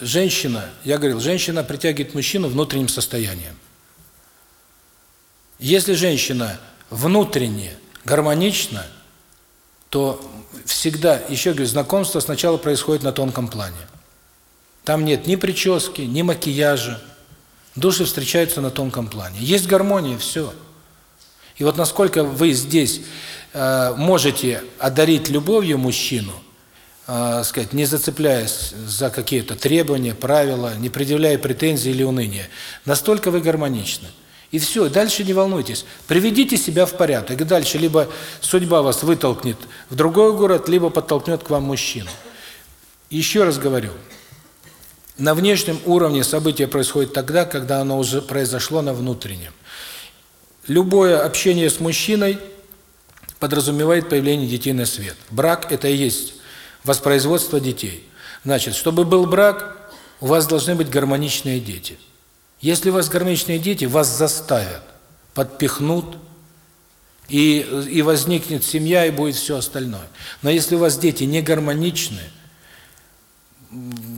женщина, я говорил, женщина притягивает мужчину внутренним состоянием. Если женщина внутренне гармонична, то всегда, еще говорю, знакомство сначала происходит на тонком плане. Там нет ни прически, ни макияжа. Души встречаются на тонком плане. Есть гармония, все. И вот насколько вы здесь э, можете одарить любовью мужчину, э, сказать, не зацепляясь за какие-то требования, правила, не предъявляя претензий или уныния, настолько вы гармоничны. И все, дальше не волнуйтесь. Приведите себя в порядок. И дальше либо судьба вас вытолкнет в другой город, либо подтолкнет к вам мужчину. Еще раз говорю, на внешнем уровне событие происходит тогда, когда оно уже произошло на внутреннем. Любое общение с мужчиной подразумевает появление детей на свет. Брак – это и есть воспроизводство детей. Значит, чтобы был брак, у вас должны быть гармоничные дети – если у вас гармоничные дети, вас заставят, подпихнут, и, и возникнет семья, и будет все остальное. Но если у вас дети не гармоничные,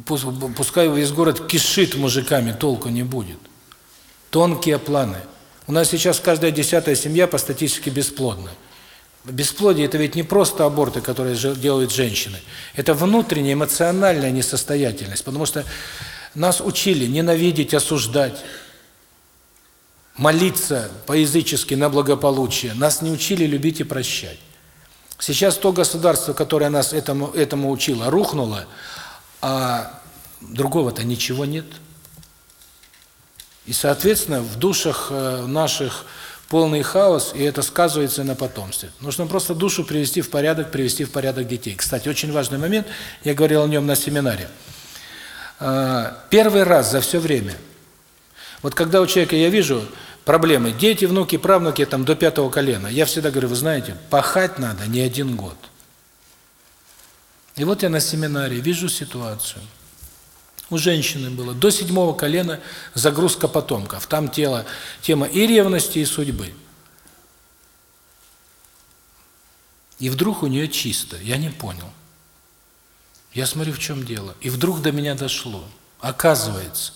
пускай весь город кишит мужиками, толку не будет. Тонкие планы. У нас сейчас каждая десятая семья по статистике бесплодна. Бесплодие – это ведь не просто аборты, которые делают женщины. Это внутренняя эмоциональная несостоятельность. Потому что нас учили ненавидеть, осуждать, молиться по-язычески на благополучие. Нас не учили любить и прощать. Сейчас то государство, которое нас этому этому учило, рухнуло, а другого-то ничего нет. И, соответственно, в душах э, наших полный хаос, и это сказывается на потомстве. Нужно просто душу привести в порядок, привести в порядок детей. Кстати, очень важный момент, я говорил о нем на семинаре. А, первый раз за все время. Вот когда у человека я вижу проблемы, дети, внуки, правнуки там до пятого колена, я всегда говорю, вы знаете, пахать надо не один год. И вот я на семинаре вижу ситуацию. У женщины было до седьмого колена загрузка потомков. Там тело, тема и ревности, и судьбы. И вдруг у нее чисто. Я не понял. Я смотрю, в чем дело. И вдруг до меня дошло. Оказывается,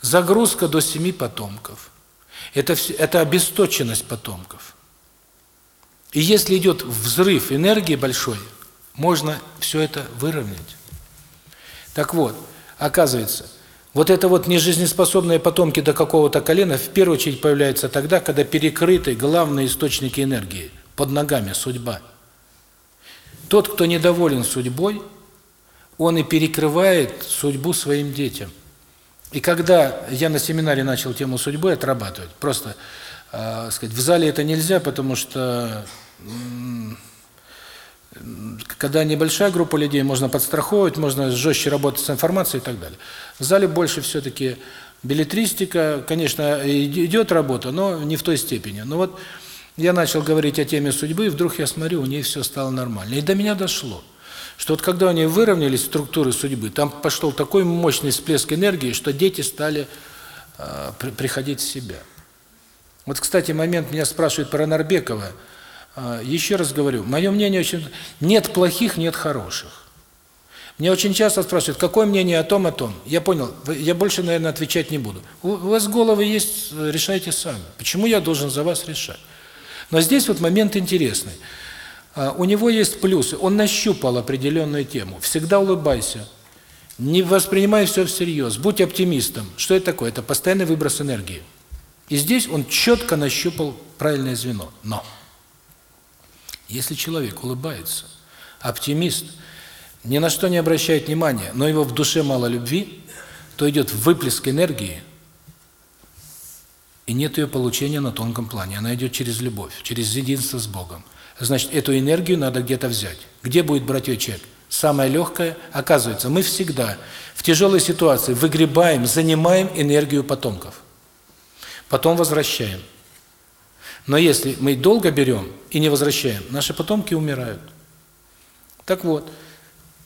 загрузка до семи потомков. Это, это обесточенность потомков. И если идет взрыв энергии большой, можно все это выровнять. Так вот, оказывается, вот это вот нежизнеспособные потомки до какого-то колена в первую очередь появляются тогда, когда перекрыты главные источники энергии, под ногами судьба. Тот, кто недоволен судьбой, он и перекрывает судьбу своим детям. И когда я на семинаре начал тему судьбы отрабатывать, просто, э, сказать, в зале это нельзя, потому что когда небольшая группа людей, можно подстраховывать, можно жестче работать с информацией и так далее. В зале больше все-таки Билетристика, конечно, идет работа, но не в той степени. Но вот я начал говорить о теме судьбы, и вдруг я смотрю, у нее все стало нормально. И до меня дошло, что вот когда они выровнялись, структуры судьбы, там пошел такой мощный всплеск энергии, что дети стали э, при, приходить в себя. Вот, кстати, момент меня спрашивают про Нарбекова. Э, еще раз говорю, мое мнение очень... Нет плохих, нет хороших. Мне очень часто спрашивают, какое мнение о том, о том. Я понял, я больше, наверное, отвечать не буду. У вас головы есть, решайте сами. Почему я должен за вас решать? Но здесь вот момент интересный. А, у него есть плюсы. Он нащупал определенную тему. Всегда улыбайся. Не воспринимай все всерьез. Будь оптимистом. Что это такое? Это постоянный выброс энергии. И здесь он четко нащупал правильное звено. Но если человек улыбается, оптимист – ни на что не обращает внимания, но его в душе мало любви, то идет выплеск энергии, и нет ее получения на тонком плане. Она идет через любовь, через единство с Богом. Значит, эту энергию надо где-то взять. Где будет брать ее человек? Самое легкое, оказывается, мы всегда в тяжелой ситуации выгребаем, занимаем энергию потомков. Потом возвращаем. Но если мы долго берем и не возвращаем, наши потомки умирают. Так вот,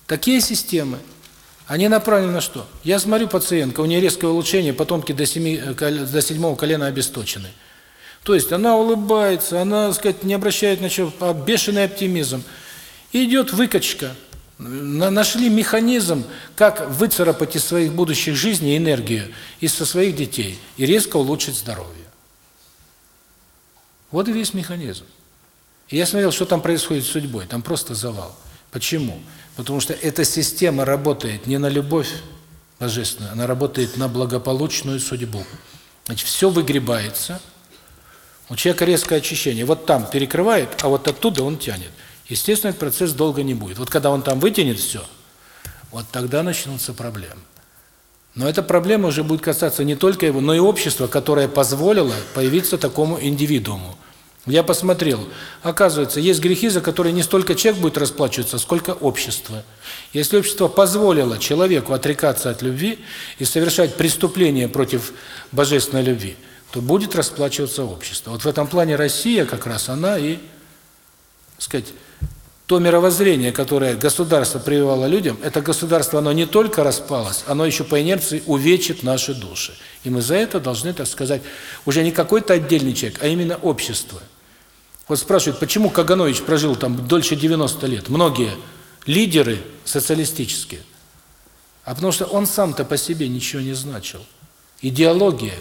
Такие системы, они направлены на что? Я смотрю пациентка, у нее резкое улучшение, потомки до, семи, э, до седьмого колена обесточены. То есть она улыбается, она, так сказать, не обращает на что, а бешеный оптимизм. И идет выкачка. Нашли механизм, как выцарапать из своих будущих жизней энергию из со своих детей и резко улучшить здоровье. Вот и весь механизм. И я смотрел, что там происходит с судьбой. Там просто завал. Почему? Потому что эта система работает не на любовь божественную, она работает на благополучную судьбу. Значит, все выгребается. У человека резкое очищение. Вот там перекрывает, а вот оттуда он тянет. Естественно, этот процесс долго не будет. Вот когда он там вытянет все, вот тогда начнутся проблемы. Но эта проблема уже будет касаться не только его, но и общества, которое позволило появиться такому индивидууму. Я посмотрел, оказывается, есть грехи, за которые не столько человек будет расплачиваться, сколько общество. Если общество позволило человеку отрекаться от любви и совершать преступления против божественной любви, то будет расплачиваться общество. Вот в этом плане Россия как раз она и, так сказать, то мировоззрение, которое государство прививало людям, это государство, оно не только распалось, оно еще по инерции увечит наши души. И мы за это должны, так сказать, уже не какой-то отдельный человек, а именно общество – вот спрашивают, почему Каганович прожил там дольше 90 лет? Многие лидеры социалистические. А потому что он сам-то по себе ничего не значил. Идеология,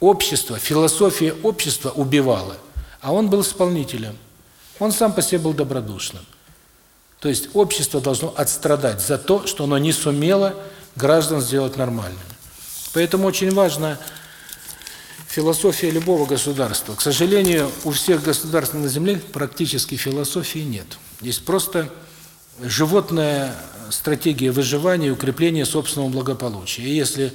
общество, философия общества убивала, а он был исполнителем. Он сам по себе был добродушным. То есть общество должно отстрадать за то, что оно не сумело граждан сделать нормальными. Поэтому очень важно философия любого государства. К сожалению, у всех государств на Земле практически философии нет. Есть просто животная стратегия выживания и укрепления собственного благополучия. И если,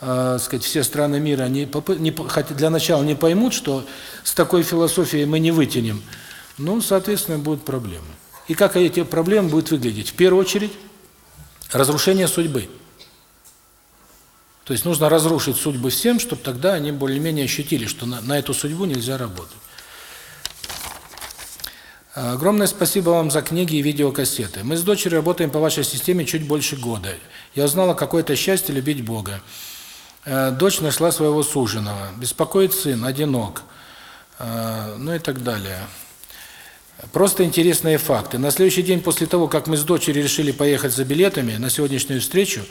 э, сказать, все страны мира не, не для начала не поймут, что с такой философией мы не вытянем, ну, соответственно, будут проблемы. И как эти проблемы будут выглядеть? В первую очередь, разрушение судьбы. То есть нужно разрушить судьбы всем, чтобы тогда они более-менее ощутили, что на, на эту судьбу нельзя работать. Огромное спасибо вам за книги и видеокассеты. Мы с дочерью работаем по вашей системе чуть больше года. Я узнала какое-то счастье любить Бога. Э, дочь нашла своего суженого. Беспокоит сын, одинок. Э, ну и так далее. Просто интересные факты. На следующий день после того, как мы с дочерью решили поехать за билетами на сегодняшнюю встречу,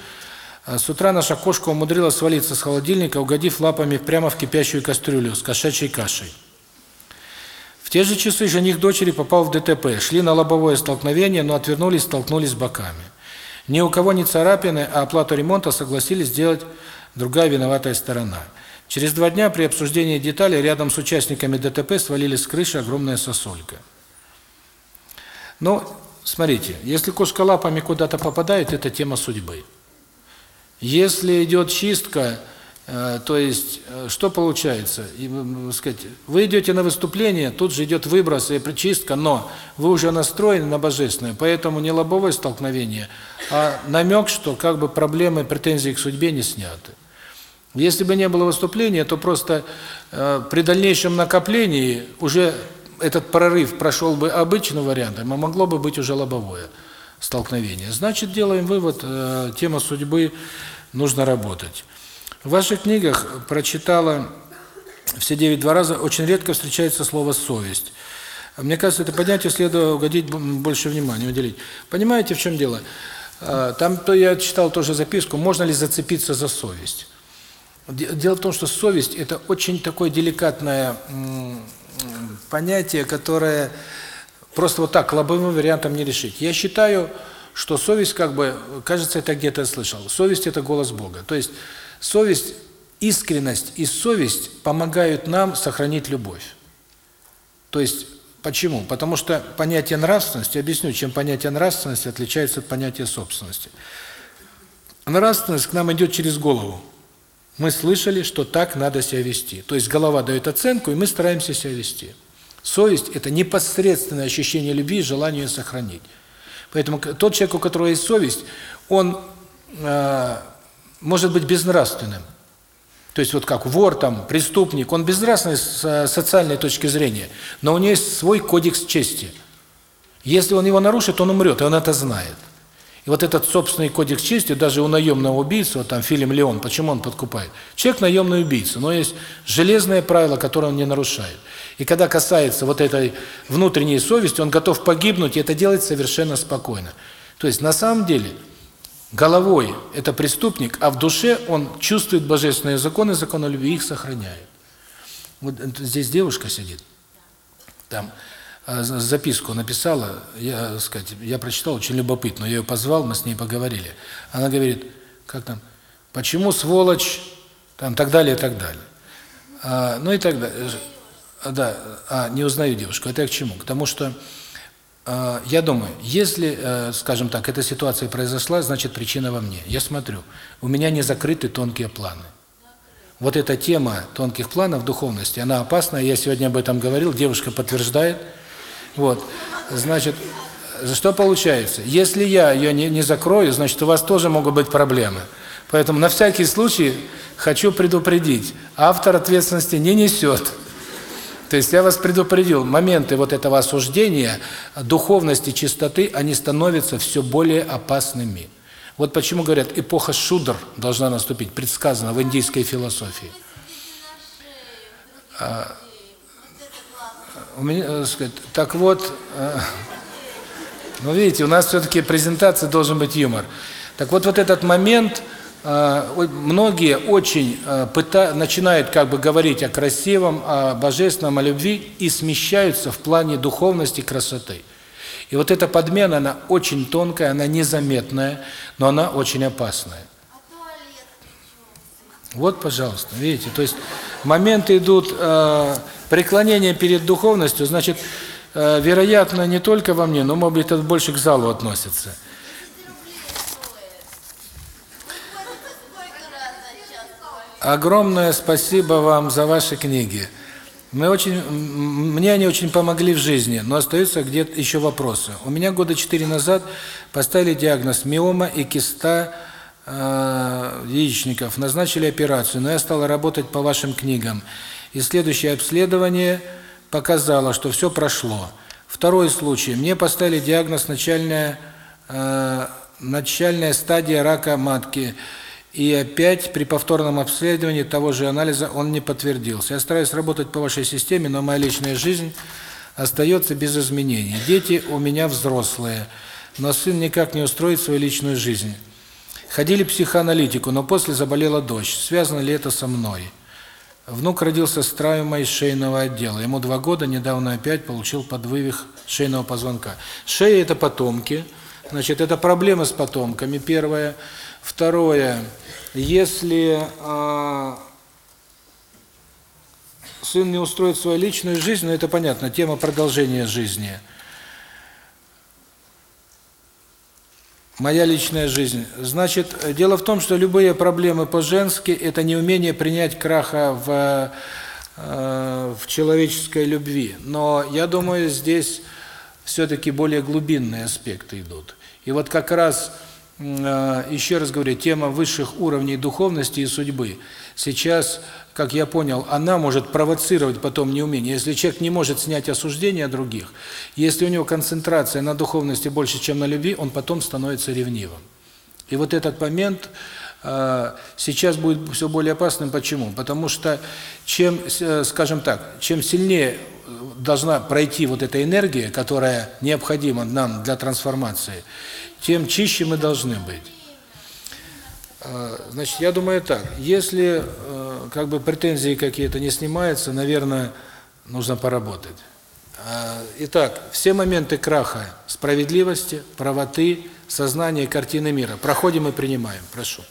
а с утра наша кошка умудрилась свалиться с холодильника, угодив лапами прямо в кипящую кастрюлю с кошачьей кашей. В те же часы жених дочери попал в ДТП. Шли на лобовое столкновение, но отвернулись, столкнулись боками. Ни у кого не царапины, а оплату ремонта согласились сделать другая виноватая сторона. Через два дня при обсуждении деталей рядом с участниками ДТП свалились с крыши огромная сосулька. Но, смотрите, если кошка лапами куда-то попадает, это тема судьбы. Если идет чистка, э, то есть э, что получается? И, сказать, вы идете на выступление, тут же идет выброс и чистка, но вы уже настроены на божественное, поэтому не лобовое столкновение, а намек, что как бы проблемы, претензии к судьбе не сняты. Если бы не было выступления, то просто э, при дальнейшем накоплении уже этот прорыв прошел бы обычным вариантом, а могло бы быть уже лобовое столкновение. Значит, делаем вывод, э, тема судьбы нужно работать. В ваших книгах прочитала все девять два раза, очень редко встречается слово «совесть». Мне кажется, это понятие следует угодить больше внимания, уделить. Понимаете, в чем дело? А, там то я читал тоже записку, можно ли зацепиться за совесть. Дело в том, что совесть – это очень такое деликатное понятие, которое просто вот так лобовым вариантом не решить. Я считаю, что совесть, как бы, кажется, это где-то слышал, совесть – это голос Бога. То есть совесть, искренность и совесть помогают нам сохранить любовь. То есть Почему? Потому что понятие нравственности, объясню, чем понятие нравственности отличается от понятия собственности. Нравственность к нам идет через голову. Мы слышали, что так надо себя вести. То есть голова дает оценку, и мы стараемся себя вести. Совесть – это непосредственное ощущение любви и желание ее сохранить. Поэтому тот человек, у которого есть совесть, он э, может быть безнравственным. То есть вот как вор там, преступник, он безнравственный с социальной точки зрения, но у него есть свой кодекс чести. Если он его нарушит, он умрет, и он это знает. И вот этот собственный кодекс чести, даже у наемного убийцы, вот там фильм «Леон», почему он подкупает? Человек наемный убийца, но есть железное правило, которое он не нарушает. И когда касается вот этой внутренней совести, он готов погибнуть, и это делает совершенно спокойно. То есть на самом деле Головой это преступник, а в душе он чувствует божественные законы, законы любви, их сохраняет. Вот здесь девушка сидит, там записку написала, я, сказать, я прочитал, очень любопытно, я ее позвал, мы с ней поговорили. Она говорит, как там, почему сволочь, там, так далее, так далее. А, ну и так далее. Да, а, не узнаю девушку, это я к чему? К тому, что а, я думаю, если, э, скажем так, эта ситуация произошла, значит причина во мне. Я смотрю, у меня не закрыты тонкие планы. Вот эта тема тонких планов духовности, она опасна, я сегодня об этом говорил, девушка подтверждает. Вот, значит, что получается? Если я ее не, не закрою, значит у вас тоже могут быть проблемы. Поэтому на всякий случай хочу предупредить, автор ответственности не несет. То есть я вас предупредил, моменты вот этого осуждения, духовности, чистоты, они становятся все более опасными. Вот почему говорят, эпоха шудр должна наступить, предсказано в индийской философии. У меня, э, сказать, так вот, э, ну видите, у нас все-таки презентация должен быть юмор. Так вот, вот этот момент а, многие очень пыта, начинают как бы говорить о красивом, о божественном, о любви и смещаются в плане духовности, красоты. И вот эта подмена, она очень тонкая, она незаметная, но она очень опасная. Вот, пожалуйста, видите, то есть моменты идут э, преклонения перед духовностью, значит, э, вероятно, не только во мне, но, может быть, это больше к залу относится. Огромное спасибо вам за ваши книги. Мы очень, мне они очень помогли в жизни, но остаются где-то еще вопросы. У меня года четыре назад поставили диагноз миома и киста э, яичников. Назначили операцию, но я стала работать по вашим книгам. И следующее обследование показало, что все прошло. Второй случай. Мне поставили диагноз начальная, э, начальная стадия рака матки – и опять при повторном обследовании того же анализа он не подтвердился. Я стараюсь работать по вашей системе, но моя личная жизнь остается без изменений. Дети у меня взрослые, но сын никак не устроит свою личную жизнь. Ходили психоаналитику, но после заболела дочь. Связано ли это со мной? Внук родился с травмой шейного отдела. Ему два года, недавно опять получил подвывих шейного позвонка. Шея – это потомки. Значит, это проблемы с потомками, первое. Второе – если э, сын не устроит свою личную жизнь, ну это понятно, тема продолжения жизни. Моя личная жизнь. Значит, дело в том, что любые проблемы по-женски – это неумение принять краха в, э, в человеческой любви. Но я думаю, здесь все-таки более глубинные аспекты идут. И вот как раз э, еще раз говорю, тема высших уровней духовности и судьбы. Сейчас, как я понял, она может провоцировать потом неумение. Если человек не может снять осуждение других, если у него концентрация на духовности больше, чем на любви, он потом становится ревнивым. И вот этот момент э, сейчас будет все более опасным. Почему? Потому что чем, э, скажем так, чем сильнее должна пройти вот эта энергия, которая необходима нам для трансформации, тем чище мы должны быть. Э, значит, я думаю так, если как бы претензии какие-то не снимаются, наверное, нужно поработать. Итак, все моменты краха справедливости, правоты, сознания картины мира проходим и принимаем. Прошу.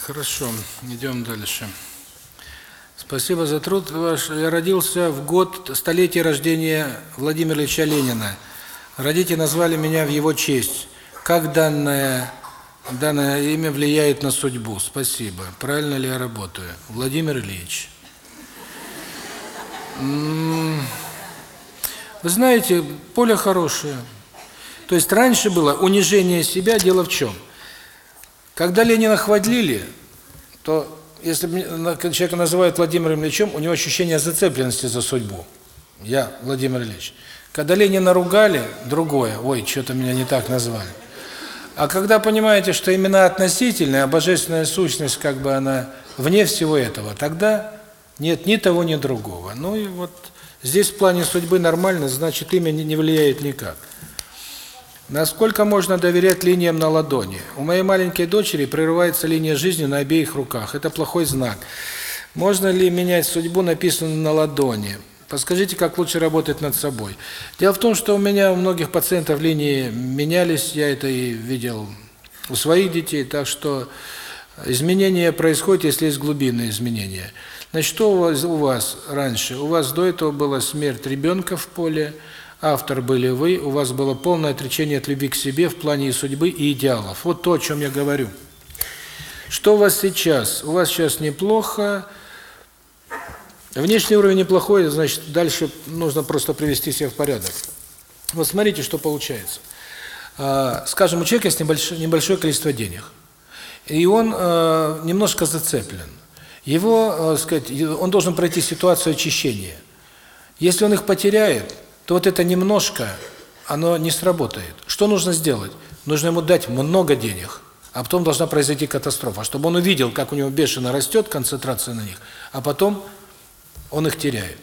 Хорошо. Идем дальше. Спасибо за труд ваш. Я родился в год столетия рождения Владимира Ильича Ленина. Родители назвали меня в его честь. Как данное данное имя влияет на судьбу? Спасибо. Правильно ли я работаю? Владимир Ильич. Вы знаете, поле хорошее. То есть раньше было унижение себя, дело в чем? Когда Ленина хвалили, то если человека называют Владимиром Ильичем, у него ощущение зацепленности за судьбу. Я Владимир Ильич. Когда Ленина ругали, другое. Ой, что-то меня не так назвали. А когда понимаете, что именно относительная, а божественная сущность, как бы она вне всего этого, тогда нет ни того, ни другого. Ну и вот здесь в плане судьбы нормально, значит, имя не влияет никак. Насколько можно доверять линиям на ладони? У моей маленькой дочери прерывается линия жизни на обеих руках. Это плохой знак. Можно ли менять судьбу, написанную на ладони? Подскажите, как лучше работать над собой? Дело в том, что у меня у многих пациентов линии менялись, я это и видел у своих детей, так что изменения происходят, если есть глубинные изменения. Значит, что у вас, у вас раньше? У вас до этого была смерть ребенка в поле, автор были вы, у вас было полное отречение от любви к себе в плане и судьбы, и идеалов. Вот то, о чем я говорю. Что у вас сейчас? У вас сейчас неплохо, внешний уровень неплохой, значит, дальше нужно просто привести себя в порядок. Вот смотрите, что получается. А, скажем, у человека есть небольшое, небольшое количество денег, и он э, немножко зацеплен. Его, э, сказать, он должен пройти ситуацию очищения. Если он их потеряет, то вот это немножко, оно не сработает. Что нужно сделать? Нужно ему дать много денег, а потом должна произойти катастрофа, чтобы он увидел, как у него бешено растет концентрация на них, а потом он их теряет.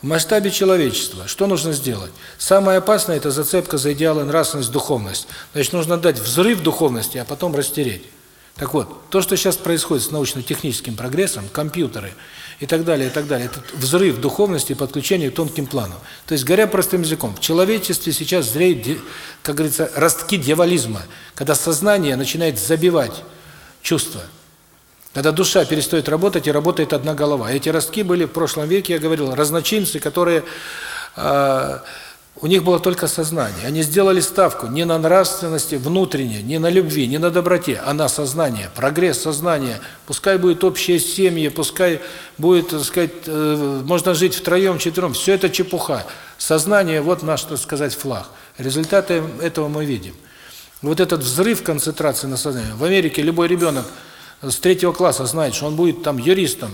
В масштабе человечества что нужно сделать? Самое опасное – это зацепка за идеалы нравственность, духовность. Значит, нужно дать взрыв духовности, а потом растереть. Так вот, то, что сейчас происходит с научно-техническим прогрессом, компьютеры и так далее, и так далее, это взрыв духовности и подключение к тонким планам. То есть, говоря простым языком, в человечестве сейчас зреют, как говорится, ростки дьяволизма, когда сознание начинает забивать чувства. Когда душа перестает работать и работает одна голова. Эти ростки были в прошлом веке, я говорил, разночинцы, которые... Э, у них было только сознание. Они сделали ставку не на нравственности внутренней, не на любви, не на доброте, а на сознание, прогресс сознания. Пускай будет общие семьи, пускай будет, так сказать, э, можно жить втроем, четвером. Все это чепуха. Сознание – вот наш, так сказать, флаг. Результаты этого мы видим. Вот этот взрыв концентрации на сознании. В Америке любой ребенок с третьего класса знает, что он будет там юристом,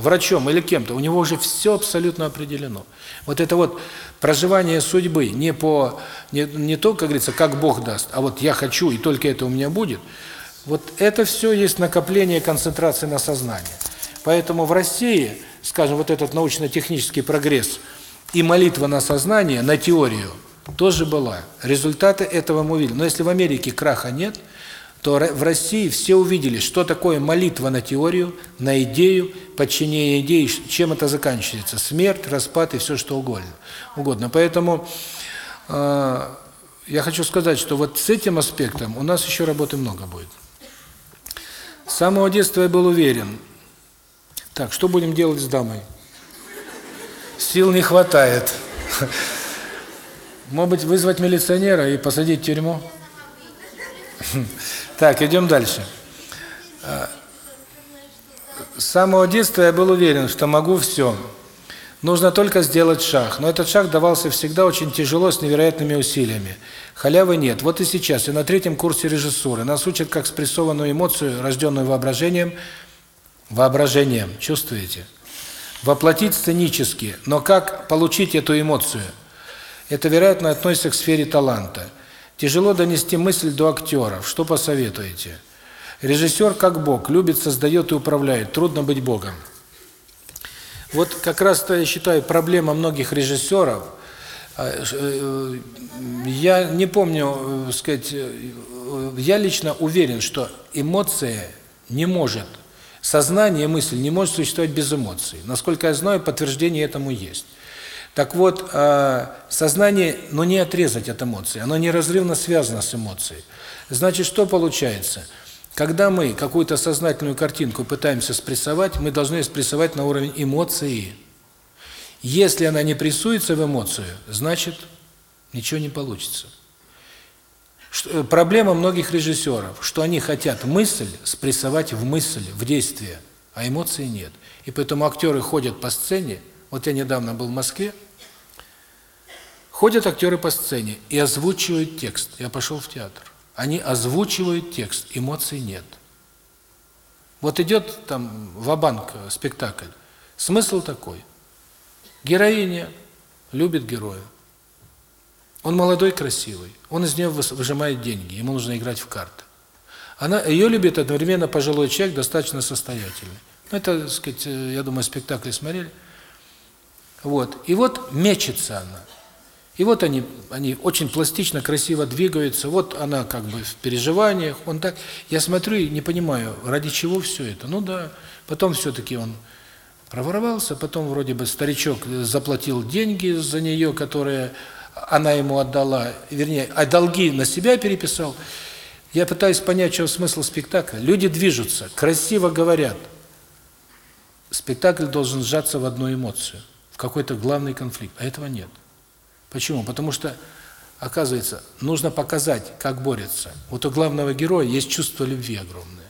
врачом или кем-то, у него уже все абсолютно определено. Вот это вот проживание судьбы не по не, не то, как говорится, как Бог даст, а вот я хочу, и только это у меня будет. Вот это все есть накопление концентрации на сознании. Поэтому в России, скажем, вот этот научно-технический прогресс и молитва на сознание, на теорию, тоже была. Результаты этого мы увидели. Но если в Америке краха нет – то в России все увидели, что такое молитва на теорию, на идею, подчинение идеи, чем это заканчивается. Смерть, распад и все что угодно. угодно. Поэтому э, я хочу сказать, что вот с этим аспектом у нас еще работы много будет. С самого детства я был уверен. Так, что будем делать с дамой? Сил не хватает. Может быть, вызвать милиционера и посадить в тюрьму? Так, идем дальше. А, с самого детства я был уверен, что могу все. Нужно только сделать шаг. Но этот шаг давался всегда очень тяжело, с невероятными усилиями. Халявы нет. Вот и сейчас, и на третьем курсе режиссуры. Нас учат как спрессованную эмоцию, рожденную воображением, воображением, чувствуете? Воплотить сценически. Но как получить эту эмоцию? Это, вероятно, относится к сфере таланта. Тяжело донести мысль до актеров. Что посоветуете? Режиссер как Бог, любит, создает и управляет. Трудно быть Богом. Вот как раз-то, я считаю, проблема многих режиссеров. А, э, я не помню, э, сказать, э, я лично уверен, что эмоция не может, сознание, мысль не может существовать без эмоций. Насколько я знаю, подтверждение этому есть. Так вот, э, сознание, ну не отрезать от эмоций, оно неразрывно связано с эмоцией. Значит, что получается? Когда мы какую-то сознательную картинку пытаемся спрессовать, мы должны спрессовать на уровень эмоции. Если она не прессуется в эмоцию, значит, ничего не получится. Э, проблема многих режиссеров, что они хотят мысль спрессовать в мысль, в действие, а эмоций нет. И поэтому актеры ходят по сцене, вот я недавно был в Москве, ходят актеры по сцене и озвучивают текст. Я пошел в театр. Они озвучивают текст, эмоций нет. Вот идет там ва-банк спектакль. Смысл такой. Героиня любит героя. Он молодой, красивый. Он из нее выжимает деньги. Ему нужно играть в карты. Она ее любит одновременно пожилой человек, достаточно состоятельный. Ну, это, так сказать, э, я думаю, спектакли смотрели. Вот. И вот мечется она. И вот они, они очень пластично, красиво двигаются. Вот она как бы в переживаниях, он так. Я смотрю и не понимаю, ради чего все это. Ну да, потом все-таки он проворовался, потом вроде бы старичок заплатил деньги за нее, которые она ему отдала, вернее, а долги на себя переписал. Я пытаюсь понять, что смысл спектакля. Люди движутся, красиво говорят. Спектакль должен сжаться в одну эмоцию, какой-то главный конфликт, а этого нет. Почему? Потому что, оказывается, нужно показать, как борется. Вот у главного героя есть чувство любви огромное.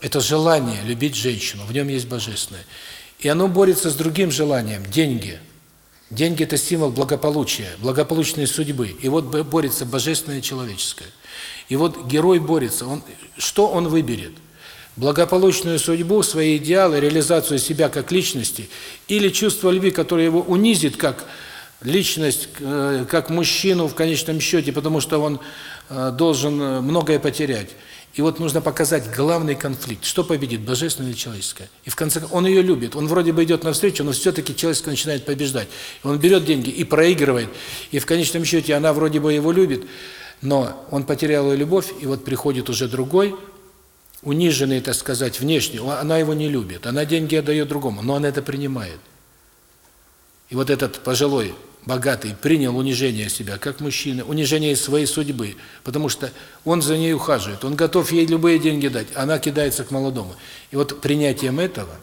Это желание любить женщину, в нем есть божественное. И оно борется с другим желанием – деньги – Деньги – это символ благополучия, благополучной судьбы. И вот борется божественное и человеческое. И вот герой борется. Он, что он выберет? Благополучную судьбу, свои идеалы, реализацию себя как личности или чувство любви, которое его унизит как личность, э, как мужчину в конечном счете, потому что он э, должен э, многое потерять. И вот нужно показать главный конфликт. Что победит, божественное или человеческое? И в конце он ее любит. Он вроде бы идет навстречу, но все-таки человеческое начинает побеждать. Он берет деньги и проигрывает. И в конечном счете она вроде бы его любит, но он потерял ее любовь, и вот приходит уже другой, униженный, так сказать, внешне. Она его не любит. Она деньги отдает другому, но он это принимает. И вот этот пожилой богатый принял унижение себя как мужчина, унижение своей судьбы, потому что он за ней ухаживает, он готов ей любые деньги дать, она кидается к молодому. И вот принятием этого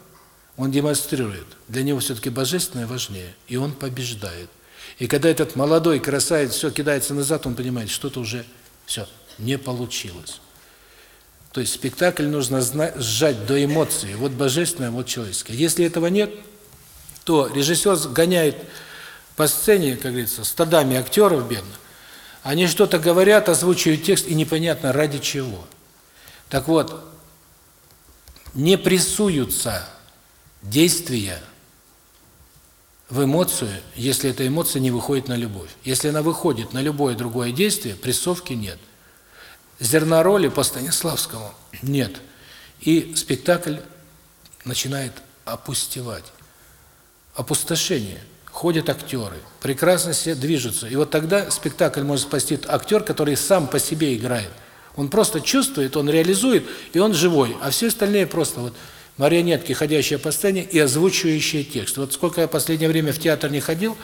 он демонстрирует, для него все-таки божественное важнее, и он побеждает. И когда этот молодой красавец все кидается назад, он понимает, что-то уже все не получилось. То есть спектакль нужно сжать до эмоций, вот божественное, вот человеческое. Если этого нет, то режиссер гоняет по сцене, как говорится, стадами актеров бедных, они что-то говорят, озвучивают текст, и непонятно ради чего. Так вот, не прессуются действия в эмоцию, если эта эмоция не выходит на любовь. Если она выходит на любое другое действие, прессовки нет. Зерна роли по Станиславскому нет. И спектакль начинает опустевать. Опустошение – ходят актеры, прекрасно все движутся. И вот тогда спектакль может спасти актер, который сам по себе играет. Он просто чувствует, он реализует, и он живой. А все остальные просто вот марионетки, ходящие по сцене и озвучивающие текст. Вот сколько я последнее время в театр не ходил,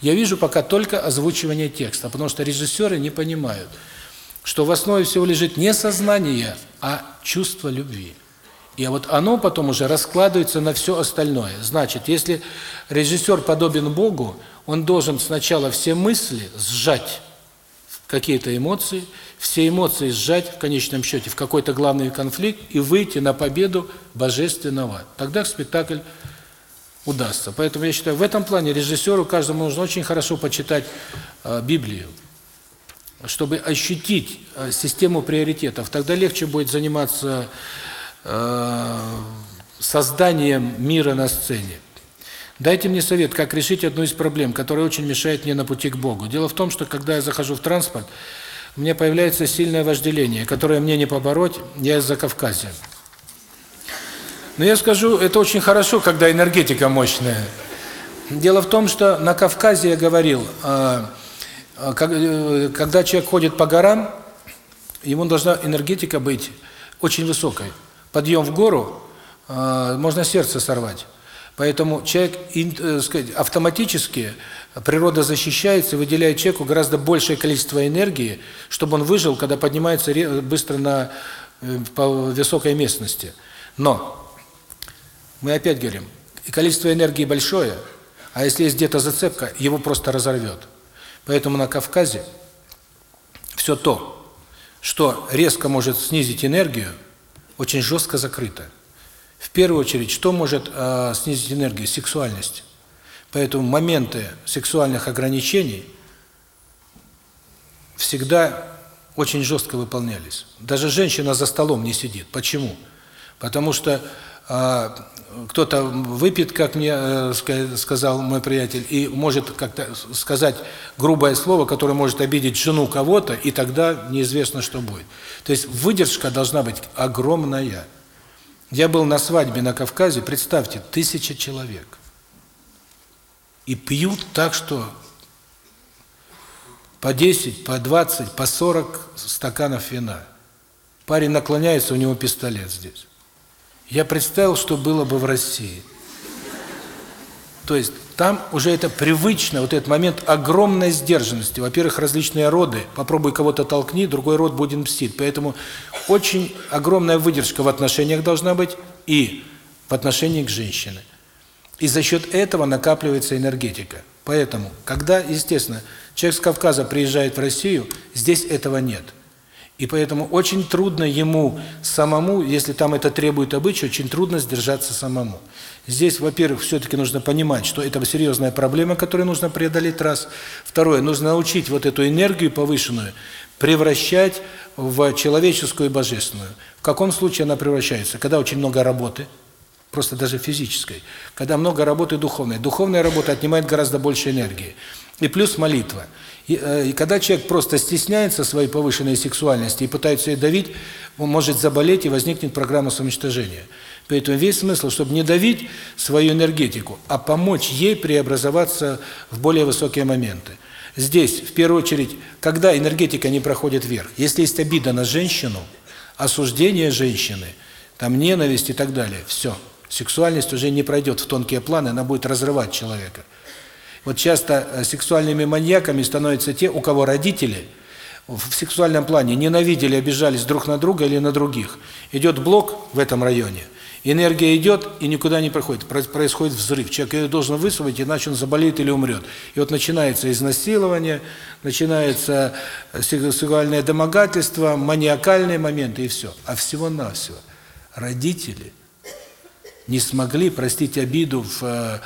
я вижу пока только озвучивание текста, потому что режиссеры не понимают, что в основе всего лежит не сознание, а чувство любви. И вот оно потом уже раскладывается на все остальное. Значит, если режиссер подобен Богу, он должен сначала все мысли сжать в какие-то эмоции, все эмоции сжать в конечном счете в какой-то главный конфликт и выйти на победу божественного. Тогда спектакль удастся. Поэтому я считаю, в этом плане режиссеру каждому нужно очень хорошо почитать э, Библию, чтобы ощутить э, систему приоритетов. Тогда легче будет заниматься Э, созданием мира на сцене. Дайте мне совет, как решить одну из проблем, которая очень мешает мне на пути к Богу. Дело в том, что когда я захожу в транспорт, у меня появляется сильное вожделение, которое мне не побороть, я из Закавказья. Но я скажу, это очень хорошо, когда энергетика мощная. Дело в том, что на Кавказе я говорил, э, когда человек ходит по горам, ему должна энергетика быть очень высокой подъем в гору, э, можно сердце сорвать. Поэтому человек, э, сказать, автоматически природа защищается и выделяет человеку гораздо большее количество энергии, чтобы он выжил, когда поднимается быстро на э, по высокой местности. Но мы опять говорим, и количество энергии большое, а если есть где-то зацепка, его просто разорвет. Поэтому на Кавказе все то, что резко может снизить энергию, очень жестко закрыто. В первую очередь, что может э, снизить энергию? Сексуальность. Поэтому моменты сексуальных ограничений всегда очень жестко выполнялись. Даже женщина за столом не сидит. Почему? Потому что э, кто-то выпьет, как мне э, сказал мой приятель, и может как-то сказать грубое слово, которое может обидеть жену кого-то, и тогда неизвестно, что будет. То есть выдержка должна быть огромная. Я был на свадьбе на Кавказе, представьте, тысяча человек. И пьют так, что по 10, по 20, по 40 стаканов вина. Парень наклоняется, у него пистолет здесь. Я представил, что было бы в России. То есть там уже это привычно, вот этот момент огромной сдержанности. Во-первых, различные роды. Попробуй кого-то толкни, другой род будет мстить. Поэтому очень огромная выдержка в отношениях должна быть и в отношении к женщине. И за счет этого накапливается энергетика. Поэтому, когда, естественно, человек с Кавказа приезжает в Россию, здесь этого нет. И поэтому очень трудно ему самому, если там это требует обычай, очень трудно сдержаться самому. Здесь, во-первых, все-таки нужно понимать, что это серьезная проблема, которую нужно преодолеть, раз. Второе, нужно научить вот эту энергию повышенную превращать в человеческую и божественную. В каком случае она превращается? Когда очень много работы, просто даже физической. Когда много работы духовной. Духовная работа отнимает гораздо больше энергии. И плюс молитва. И, э, и когда человек просто стесняется своей повышенной сексуальности и пытается ее давить, он может заболеть и возникнет программа самоуничтожения. Поэтому весь смысл, чтобы не давить свою энергетику, а помочь ей преобразоваться в более высокие моменты. Здесь, в первую очередь, когда энергетика не проходит вверх, если есть обида на женщину, осуждение женщины, там ненависть и так далее, все. Сексуальность уже не пройдет в тонкие планы, она будет разрывать человека. Вот часто э, сексуальными маньяками становятся те, у кого родители в сексуальном плане ненавидели, обижались друг на друга или на других. Идет блок в этом районе, энергия идет и никуда не проходит. Происходит взрыв. Человек ее должен высвободить, иначе он заболеет или умрет. И вот начинается изнасилование, начинается э, сексуальное домогательство, маниакальные моменты и все. А всего-навсего родители не смогли простить обиду в э,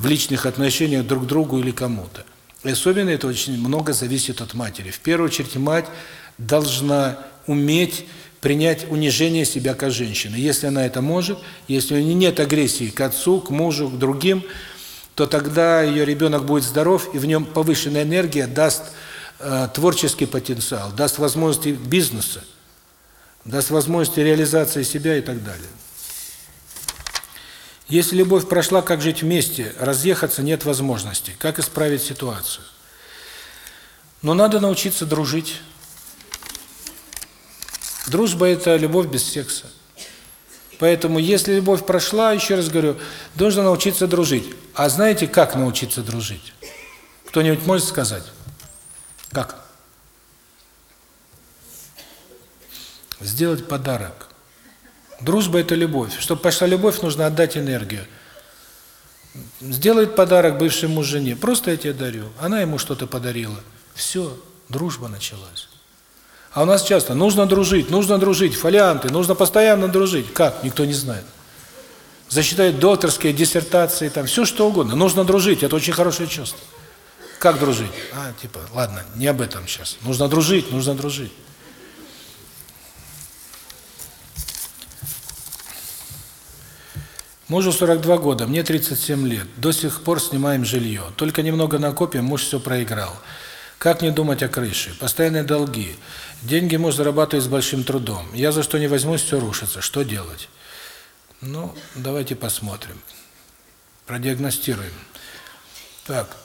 в личных отношениях друг к другу или кому-то. И особенно это очень много зависит от матери. В первую очередь мать должна уметь принять унижение себя как женщины. Если она это может, если у нее нет агрессии к отцу, к мужу, к другим, то тогда ее ребенок будет здоров, и в нем повышенная энергия даст э, творческий потенциал, даст возможности бизнеса, даст возможности реализации себя и так далее. Если любовь прошла, как жить вместе? Разъехаться нет возможности. Как исправить ситуацию? Но надо научиться дружить. Дружба – это любовь без секса. Поэтому, если любовь прошла, еще раз говорю, должен научиться дружить. А знаете, как научиться дружить? Кто-нибудь может сказать? Как? Сделать подарок. Дружба – это любовь. Чтобы пошла любовь, нужно отдать энергию. Сделает подарок бывшему жене. Просто я тебе дарю. Она ему что-то подарила. Все, дружба началась. А у нас часто нужно дружить, нужно дружить, фолианты, нужно постоянно дружить. Как? Никто не знает. Засчитают докторские диссертации, там все что угодно. Нужно дружить, это очень хорошее чувство. Как дружить? А, типа, ладно, не об этом сейчас. Нужно дружить, нужно дружить. Мужу 42 года, мне 37 лет. До сих пор снимаем жилье. Только немного накопим, муж все проиграл. Как не думать о крыше? Постоянные долги. Деньги муж зарабатывает с большим трудом. Я за что не возьмусь, все рушится. Что делать? Ну, давайте посмотрим. Продиагностируем. Так,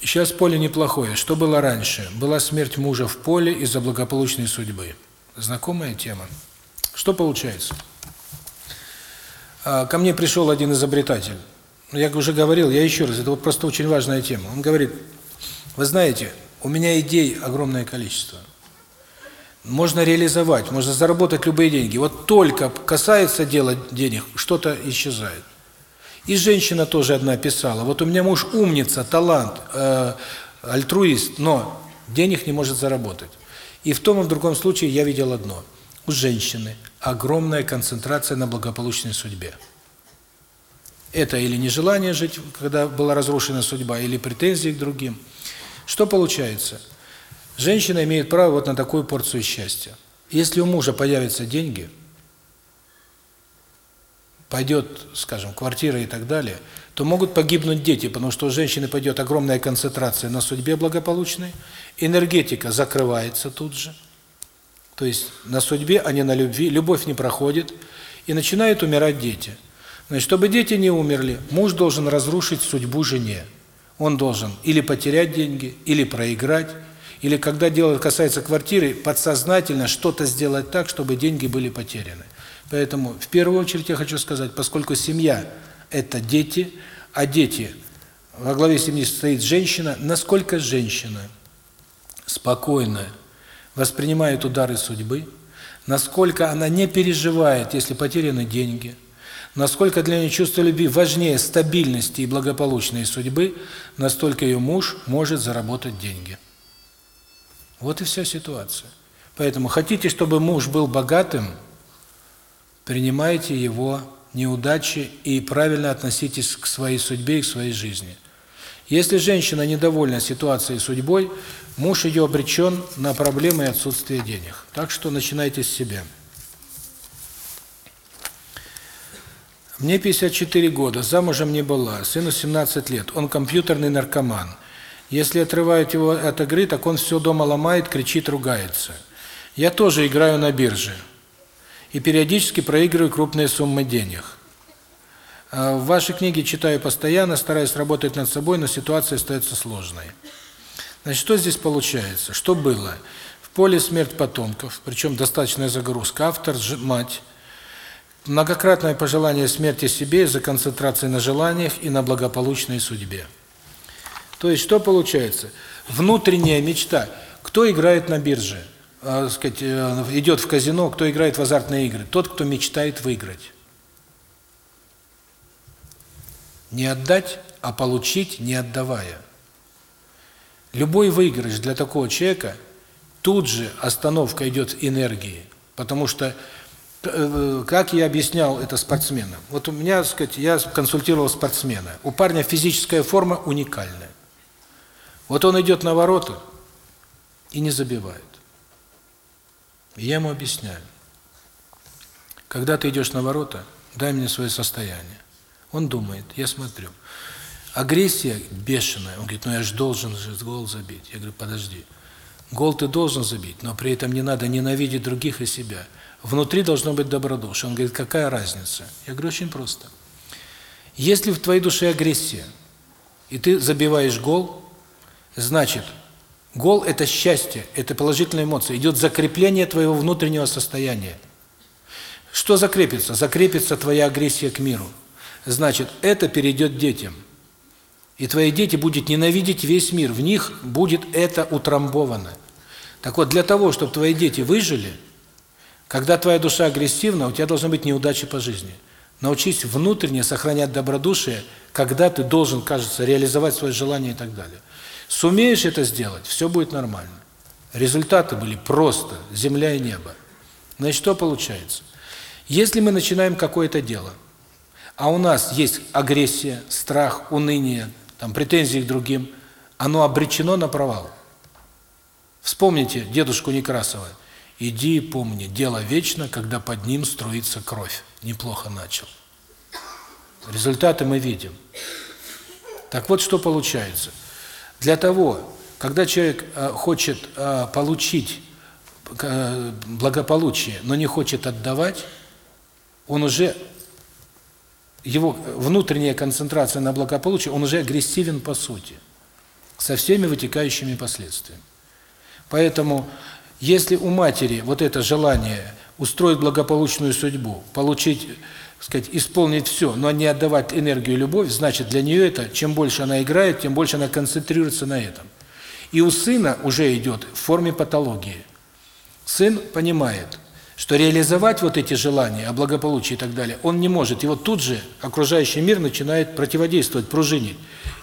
сейчас поле неплохое. Что было раньше? Была смерть мужа в поле из-за благополучной судьбы. Знакомая тема. Что получается? А, ко мне пришел один изобретатель. Я уже говорил, я еще раз, это вот просто очень важная тема. Он говорит, вы знаете, у меня идей огромное количество. можно реализовать, можно заработать любые деньги. Вот только касается дела денег, что-то исчезает. И женщина тоже одна писала, вот у меня муж умница, талант, э, альтруист, но денег не может заработать. И в том и в другом случае я видел одно. У женщины огромная концентрация на благополучной судьбе. Это или нежелание жить, когда была разрушена судьба, или претензии к другим. Что получается? Женщина имеет право вот на такую порцию счастья. Если у мужа появятся деньги, пойдет, скажем, квартира и так далее, то могут погибнуть дети, потому что у женщины пойдет огромная концентрация на судьбе благополучной, энергетика закрывается тут же, то есть на судьбе, а не на любви, любовь не проходит, и начинают умирать дети. Значит, чтобы дети не умерли, муж должен разрушить судьбу жене. Он должен или потерять деньги, или проиграть, или когда дело касается квартиры, подсознательно что-то сделать так, чтобы деньги были потеряны. Поэтому в первую очередь я хочу сказать, поскольку семья – это дети, а дети, во главе семьи стоит женщина, насколько женщина спокойно воспринимает удары судьбы, насколько она не переживает, если потеряны деньги, насколько для нее чувство любви важнее стабильности и благополучной судьбы, настолько ее муж может заработать деньги. Вот и вся ситуация. Поэтому хотите, чтобы муж был богатым, принимайте его неудачи и правильно относитесь к своей судьбе и к своей жизни. Если женщина недовольна ситуацией и судьбой, муж ее обречен на проблемы и отсутствие денег. Так что начинайте с себя. Мне 54 года, замужем не была, сыну 17 лет, он компьютерный наркоман. Если отрывают его от игры, так он все дома ломает, кричит, ругается. Я тоже играю на бирже и периодически проигрываю крупные суммы денег. А в вашей книге читаю постоянно, стараюсь работать над собой, но ситуация остается сложной. Значит, что здесь получается? Что было? В поле смерть потомков, причем достаточная загрузка. Автор – мать. Многократное пожелание смерти себе из-за концентрации на желаниях и на благополучной судьбе. То есть что получается? Внутренняя мечта. Кто играет на бирже? Э, сказать, э, идет в казино, кто играет в азартные игры? Тот, кто мечтает выиграть. Не отдать, а получить, не отдавая. Любой выигрыш для такого человека тут же остановка идет энергии, потому что э, как я объяснял это спортсменам. Вот у меня, сказать, я консультировал спортсмена. У парня физическая форма уникальная. Вот он идет на ворота и не забивает. И я ему объясняю. Когда ты идешь на ворота, дай мне свое состояние. Он думает, я смотрю. Агрессия бешеная. Он говорит, ну я же должен же гол забить. Я говорю, подожди. Гол ты должен забить, но при этом не надо ненавидеть других и себя. Внутри должно быть добродушие. Он говорит, какая разница? Я говорю, очень просто. Если в твоей душе агрессия, и ты забиваешь гол, Значит, гол – это счастье, это положительная эмоция. Идет закрепление твоего внутреннего состояния. Что закрепится? Закрепится твоя агрессия к миру. Значит, это перейдет детям. И твои дети будут ненавидеть весь мир. В них будет это утрамбовано. Так вот, для того, чтобы твои дети выжили, когда твоя душа агрессивна, у тебя должны быть неудачи по жизни. Научись внутренне сохранять добродушие, когда ты должен, кажется, реализовать свои желания и так далее. Сумеешь это сделать, все будет нормально. Результаты были просто земля и небо. Значит, что получается? Если мы начинаем какое-то дело, а у нас есть агрессия, страх, уныние, там претензии к другим, оно обречено на провал. Вспомните дедушку Некрасова. «Иди и помни, дело вечно, когда под ним струится кровь». Неплохо начал. Результаты мы видим. Так вот, что получается. Для того, когда человек э, хочет э, получить э, благополучие, но не хочет отдавать, он уже его внутренняя концентрация на благополучии, он уже агрессивен по сути, со всеми вытекающими последствиями. Поэтому, если у матери вот это желание устроить благополучную судьбу, получить сказать, исполнить все, но не отдавать энергию и любовь, значит, для нее это, чем больше она играет, тем больше она концентрируется на этом. И у сына уже идет в форме патологии. сын понимает, что реализовать вот эти желания о благополучии и так далее он не может. И вот тут же окружающий мир начинает противодействовать, пружинить.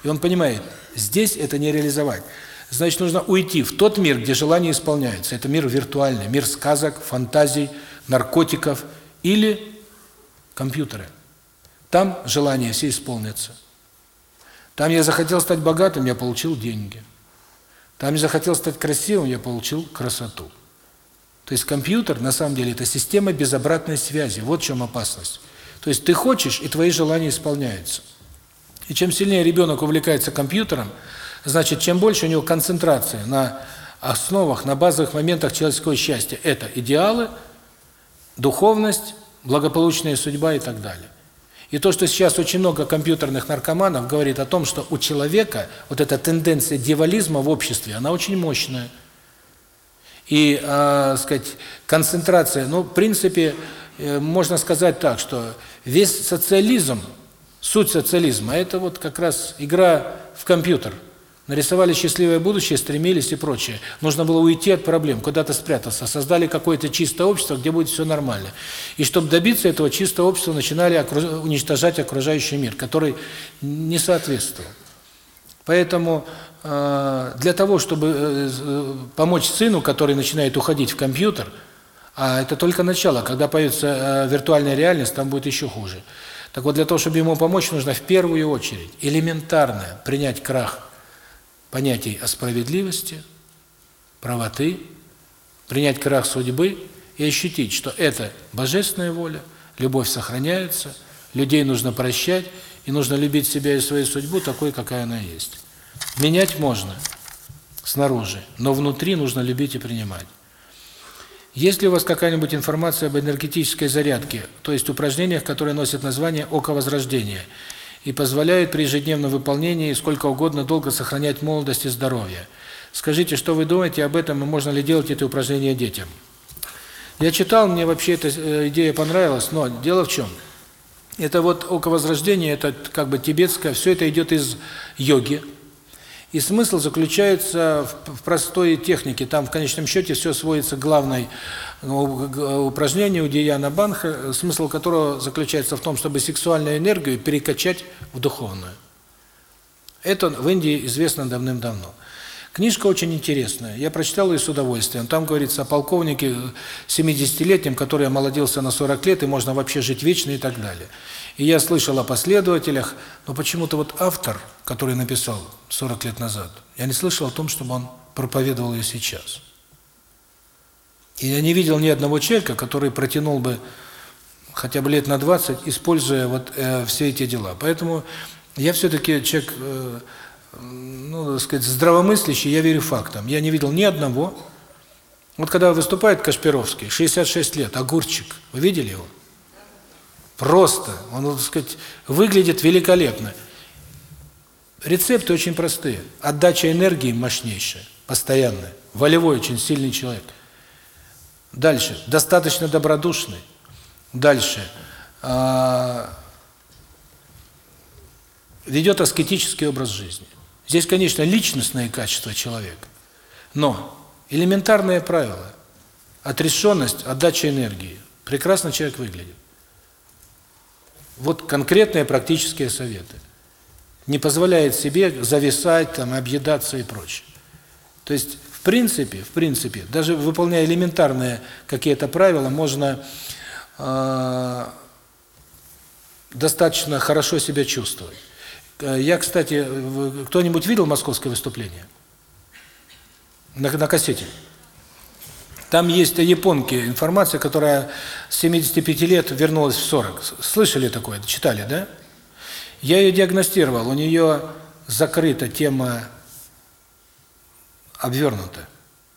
И он понимает, здесь это не реализовать. Значит, нужно уйти в тот мир, где желания исполняются. Это мир виртуальный, мир сказок, фантазий, наркотиков или компьютеры. Там желания все исполнятся. Там я захотел стать богатым, я получил деньги. Там я захотел стать красивым, я получил красоту. То есть компьютер, на самом деле, это система без обратной связи. Вот в чем опасность. То есть ты хочешь, и твои желания исполняются. И чем сильнее ребенок увлекается компьютером, значит, чем больше у него концентрация на основах, на базовых моментах человеческого счастья. Это идеалы, духовность, благополучная судьба и так далее. И то, что сейчас очень много компьютерных наркоманов говорит о том, что у человека вот эта тенденция дьяволизма в обществе, она очень мощная. И, э, сказать, концентрация, ну, в принципе, э, можно сказать так, что весь социализм, суть социализма это вот как раз игра в компьютер – Нарисовали счастливое будущее, стремились и прочее. Нужно было уйти от проблем, куда-то спрятаться. Создали какое-то чистое общество, где будет все нормально. И чтобы добиться этого чистого общества, начинали уничтожать окружающий мир, который не соответствовал. Поэтому для того, чтобы э, помочь сыну, который начинает уходить в компьютер, а это только начало, когда появится э, виртуальная реальность, там будет еще хуже. Так вот, для того, чтобы ему помочь, нужно в первую очередь элементарно принять крах понятий о справедливости, правоты, принять крах судьбы и ощутить, что это божественная воля, любовь сохраняется, людей нужно прощать, и нужно любить себя и свою судьбу такой, какая она есть. Менять можно снаружи, но внутри нужно любить и принимать. Есть ли у вас какая-нибудь информация об энергетической зарядке, то есть упражнениях, которые носят название «Око Возрождения», и позволяют при ежедневном выполнении сколько угодно долго сохранять молодость и здоровье. Скажите, что вы думаете об этом и можно ли делать это упражнение детям? Я читал, мне вообще эта э, идея понравилась, но дело в чем? Это вот оковозрождение, это как бы тибетское, все это идет из йоги. И смысл заключается в простой технике. Там в конечном счете все сводится к главной ну, упражнению Дияна Банха, смысл которого заключается в том, чтобы сексуальную энергию перекачать в духовную. Это в Индии известно давным-давно. Книжка очень интересная. Я прочитал ее с удовольствием. Там говорится о полковнике 70-летнем, который омолодился на 40 лет, и можно вообще жить вечно и так далее. И я слышал о последователях, но почему-то вот автор, который написал 40 лет назад, я не слышал о том, чтобы он проповедовал ее сейчас. И я не видел ни одного человека, который протянул бы хотя бы лет на 20, используя вот э, все эти дела. Поэтому я все-таки человек, э, ну, так сказать, здравомыслящий, я верю фактам. Я не видел ни одного. Вот когда выступает Кашпировский, 66 лет, огурчик, вы видели его? Просто, он, так сказать, выглядит великолепно. Рецепты очень простые. Отдача энергии мощнейшая, постоянная. Волевой, очень сильный человек. Дальше. Достаточно добродушный. Дальше. А, ведет аскетический образ жизни. Здесь, конечно, личностные качества человека. Но элементарное правило. Отрешенность, отдача энергии. Прекрасно человек выглядит. Вот конкретные практические советы. Не позволяет себе зависать, там, объедаться и прочее. То есть, в принципе, в принципе, даже выполняя элементарные какие-то правила, можно э, достаточно хорошо себя чувствовать. Я, кстати, кто-нибудь видел московское выступление? На, на кассете? Там есть о японке информация, которая с 75 лет вернулась в 40. Слышали такое? Читали, да? Я ее диагностировал. У нее закрыта тема обвернута.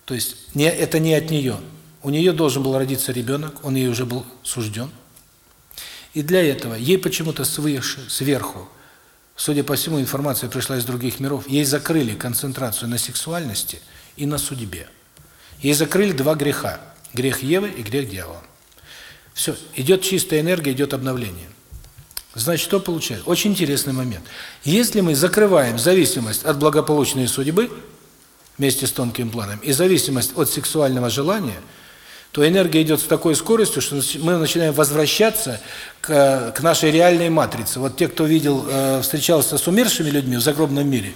То есть не это не от нее. У нее должен был родиться ребенок, он ей уже был сужден. И для этого ей почему-то свыше, сверху, судя по всему, информация пришла из других миров, ей закрыли концентрацию на сексуальности и на судьбе. Ей закрыли два греха. Грех Евы и грех дьявола. Все, идет чистая энергия, идет обновление. Значит, что получается? Очень интересный момент. Если мы закрываем зависимость от благополучной судьбы вместе с тонким планом и зависимость от сексуального желания, то энергия идет с такой скоростью, что мы начинаем возвращаться к, к нашей реальной матрице. Вот те, кто видел, э, встречался с умершими людьми в загробном мире,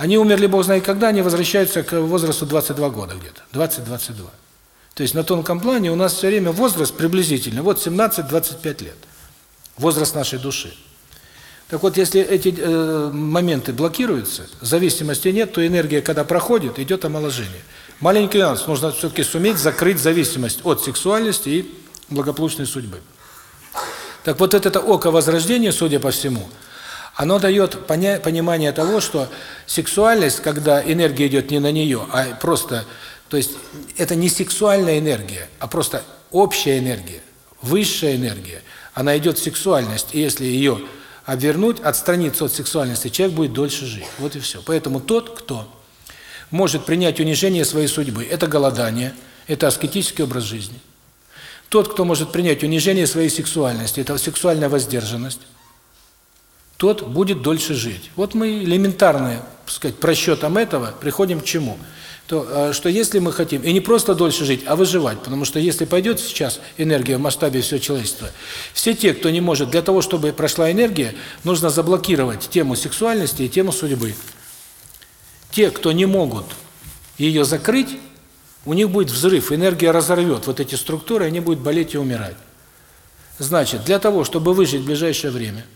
они умерли, Бог знает когда, они возвращаются к возрасту 22 года где-то, 20-22. То есть на тонком плане у нас все время возраст приблизительно, вот 17-25 лет, возраст нашей души. Так вот, если эти э, моменты блокируются, зависимости нет, то энергия, когда проходит, идет омоложение. Маленький нюанс, нужно все-таки суметь закрыть зависимость от сексуальности и благополучной судьбы. Так вот, это око возрождения, судя по всему, оно дает понимание того, что сексуальность, когда энергия идет не на нее, а просто, то есть это не сексуальная энергия, а просто общая энергия, высшая энергия, она идет в сексуальность, и если ее обвернуть, отстраниться от сексуальности, человек будет дольше жить. Вот и все. Поэтому тот, кто может принять унижение своей судьбы, это голодание, это аскетический образ жизни. Тот, кто может принять унижение своей сексуальности, это сексуальная воздержанность, тот будет дольше жить. Вот мы элементарно, так сказать, просчетом этого приходим к чему? то э, что если мы хотим, и не просто дольше жить, а выживать, потому что если пойдет сейчас энергия в масштабе всего человечества, все те, кто не может, для того, чтобы прошла энергия, нужно заблокировать тему сексуальности и тему судьбы. Те, кто не могут ее закрыть, у них будет взрыв, энергия разорвет вот эти структуры, они будут болеть и умирать. Значит, для того, чтобы выжить в ближайшее время,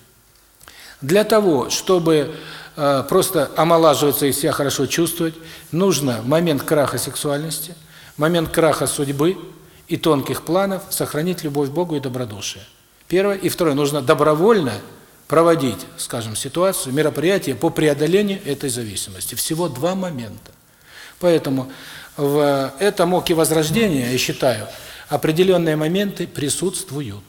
для того, чтобы Э, просто омолаживаться и себя хорошо чувствовать, нужно момент краха сексуальности, момент краха судьбы и тонких планов сохранить любовь к Богу и добродушие. Первое. И второе. Нужно добровольно проводить, скажем, ситуацию, мероприятие по преодолению этой зависимости. Всего два момента. Поэтому в этом оке возрождения, я считаю, определенные моменты присутствуют.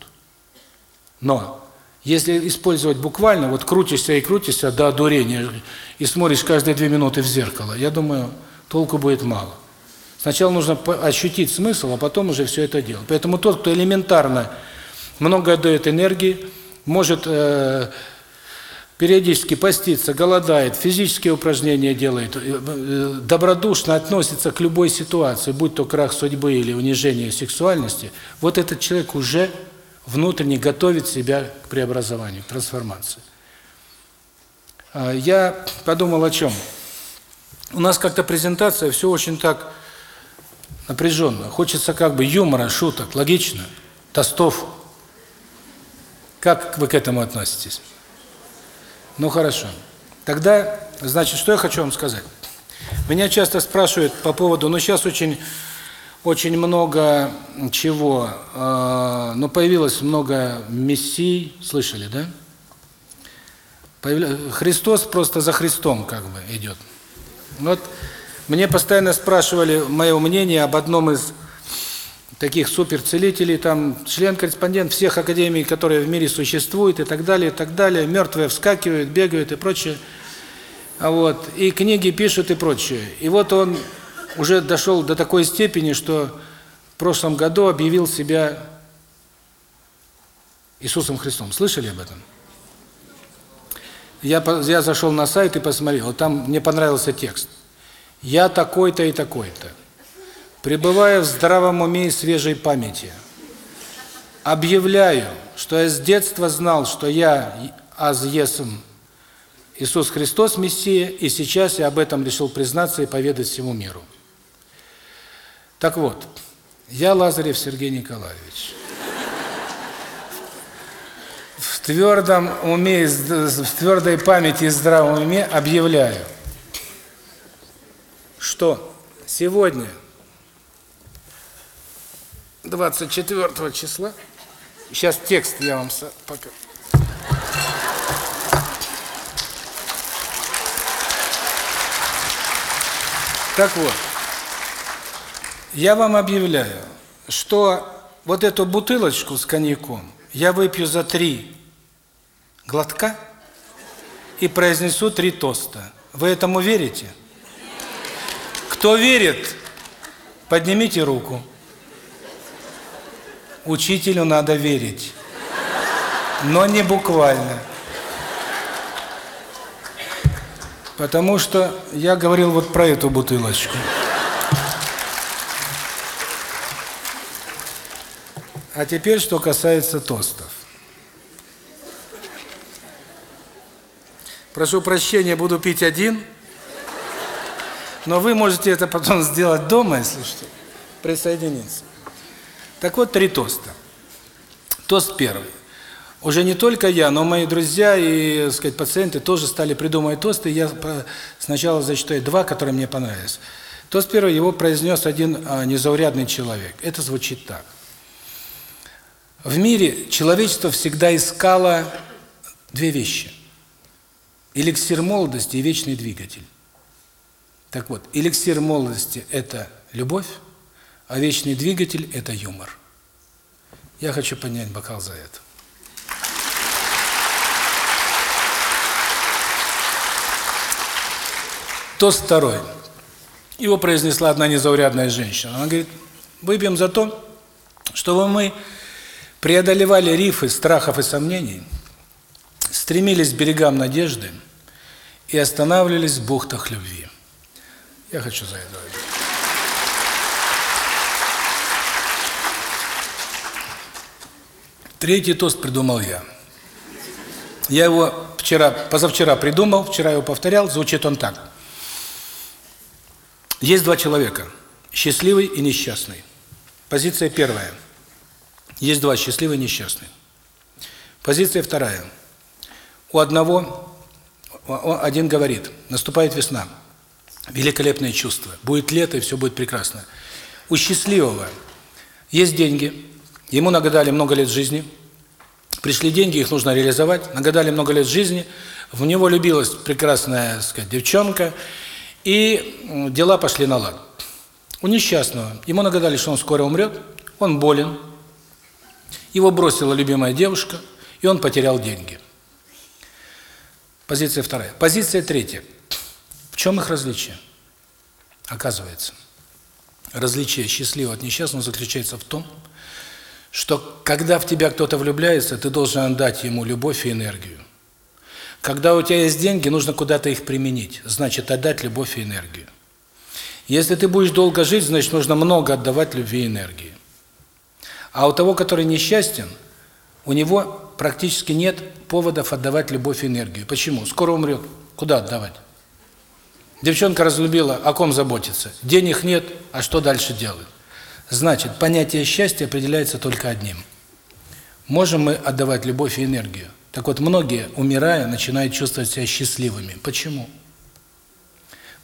Но если использовать буквально, вот крутишься и крутишься до одурения и смотришь каждые две минуты в зеркало, я думаю, толку будет мало. Сначала нужно ощутить смысл, а потом уже все это делать. Поэтому тот, кто элементарно много отдает энергии, может э, периодически поститься, голодает, физические упражнения делает, э, э, добродушно относится к любой ситуации, будь то крах судьбы или унижение сексуальности, вот этот человек уже внутренне готовить себя к преобразованию, к трансформации. А, я подумал о чем. У нас как-то презентация, все очень так напряженно. Хочется как бы юмора, шуток, логично, тостов. Как вы к этому относитесь? Ну хорошо. Тогда, значит, что я хочу вам сказать. Меня часто спрашивают по поводу, ну сейчас очень очень много чего, э, ну, появилось много мессий, слышали, да? Христос просто за Христом как бы идет. Вот мне постоянно спрашивали мое мнение об одном из таких суперцелителей, там член-корреспондент всех академий, которые в мире существуют, и так далее, и так далее. Мертвые вскакивают, бегают и прочее. А вот, и книги пишут и прочее. И вот он уже дошел до такой степени, что в прошлом году объявил себя Иисусом Христом. Слышали об этом? Я я зашел на сайт и посмотрел, там мне понравился текст. Я такой-то и такой-то. Пребывая в здравом уме и свежей памяти, объявляю, что я с детства знал, что я аз есм Иисус Христос Мессия, и сейчас я об этом решил признаться и поведать всему миру. Так вот, я Лазарев Сергей Николаевич. В твердом уме, в твердой памяти и здравом уме объявляю, что сегодня, 24 числа, сейчас текст я вам пока. Так вот, я вам объявляю, что вот эту бутылочку с коньяком я выпью за три глотка и произнесу три тоста. Вы этому верите? Кто верит, поднимите руку. Учителю надо верить, но не буквально. Потому что я говорил вот про эту бутылочку. А теперь, что касается тостов. Прошу прощения, буду пить один, но вы можете это потом сделать дома, если что, присоединиться. Так вот, три тоста. Тост первый. Уже не только я, но мои друзья и, так сказать, пациенты тоже стали придумывать тосты. Я сначала зачитаю два, которые мне понравились. Тост первый его произнес один а, незаурядный человек. Это звучит так. В мире человечество всегда искало две вещи. Эликсир молодости и вечный двигатель. Так вот, эликсир молодости – это любовь, а вечный двигатель – это юмор. Я хочу поднять бокал за это. Тост второй. Его произнесла одна незаурядная женщина. Она говорит, выпьем за то, чтобы мы преодолевали рифы страхов и сомнений, стремились к берегам надежды и останавливались в бухтах любви. Я хочу за это. Третий тост придумал я. Я его вчера, позавчера придумал, вчера его повторял, звучит он так. Есть два человека, счастливый и несчастный. Позиция первая. Есть два, счастливый и несчастный. Позиция вторая. У одного, один говорит, наступает весна, великолепное чувство, будет лето и все будет прекрасно. У счастливого есть деньги, ему нагадали много лет жизни, пришли деньги, их нужно реализовать, нагадали много лет жизни, в него любилась прекрасная, так сказать, девчонка, и дела пошли на лад. У несчастного, ему нагадали, что он скоро умрет, он болен, его бросила любимая девушка, и он потерял деньги. Позиция вторая. Позиция третья. В чем их различие? Оказывается, различие счастливого от несчастного заключается в том, что когда в тебя кто-то влюбляется, ты должен отдать ему любовь и энергию. Когда у тебя есть деньги, нужно куда-то их применить, значит, отдать любовь и энергию. Если ты будешь долго жить, значит, нужно много отдавать любви и энергии. А у того, который несчастен, у него практически нет поводов отдавать любовь и энергию. Почему? Скоро умрет. Куда отдавать? Девчонка разлюбила, о ком заботиться? Денег нет, а что дальше делать? Значит, понятие счастья определяется только одним. Можем мы отдавать любовь и энергию? Так вот, многие, умирая, начинают чувствовать себя счастливыми. Почему?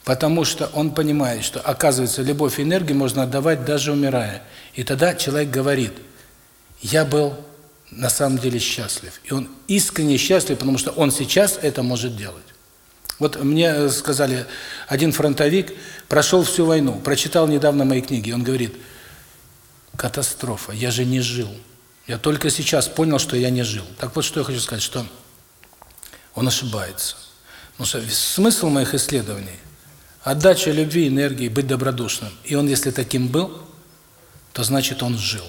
Потому что он понимает, что, оказывается, любовь и энергию можно отдавать даже умирая. И тогда человек говорит, я был на самом деле счастлив. И он искренне счастлив, потому что он сейчас это может делать. Вот мне сказали, один фронтовик прошел всю войну, прочитал недавно мои книги, он говорит, катастрофа, я же не жил. Я только сейчас понял, что я не жил. Так вот, что я хочу сказать, что он ошибается. Потому что смысл моих исследований – отдача любви, энергии, быть добродушным. И он, если таким был, то значит он жил.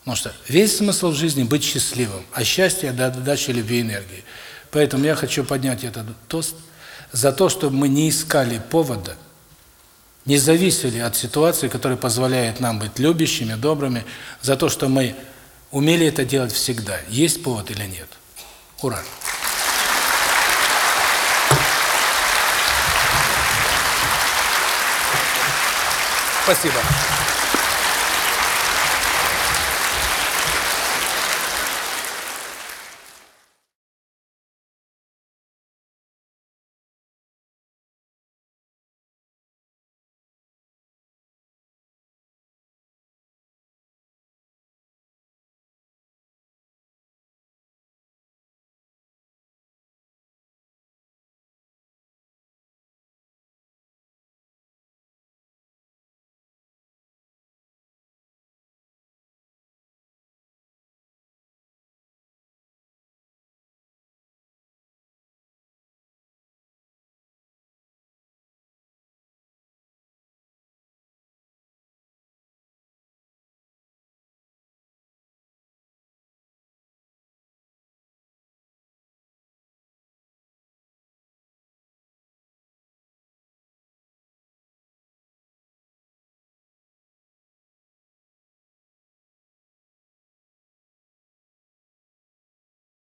Потому что весь смысл жизни – быть счастливым, а счастье – это отдача любви и энергии. Поэтому я хочу поднять этот тост за то, чтобы мы не искали повода не зависели от ситуации, которая позволяет нам быть любящими, добрыми, за то, что мы умели это делать всегда. Есть повод или нет? Ура! Спасибо.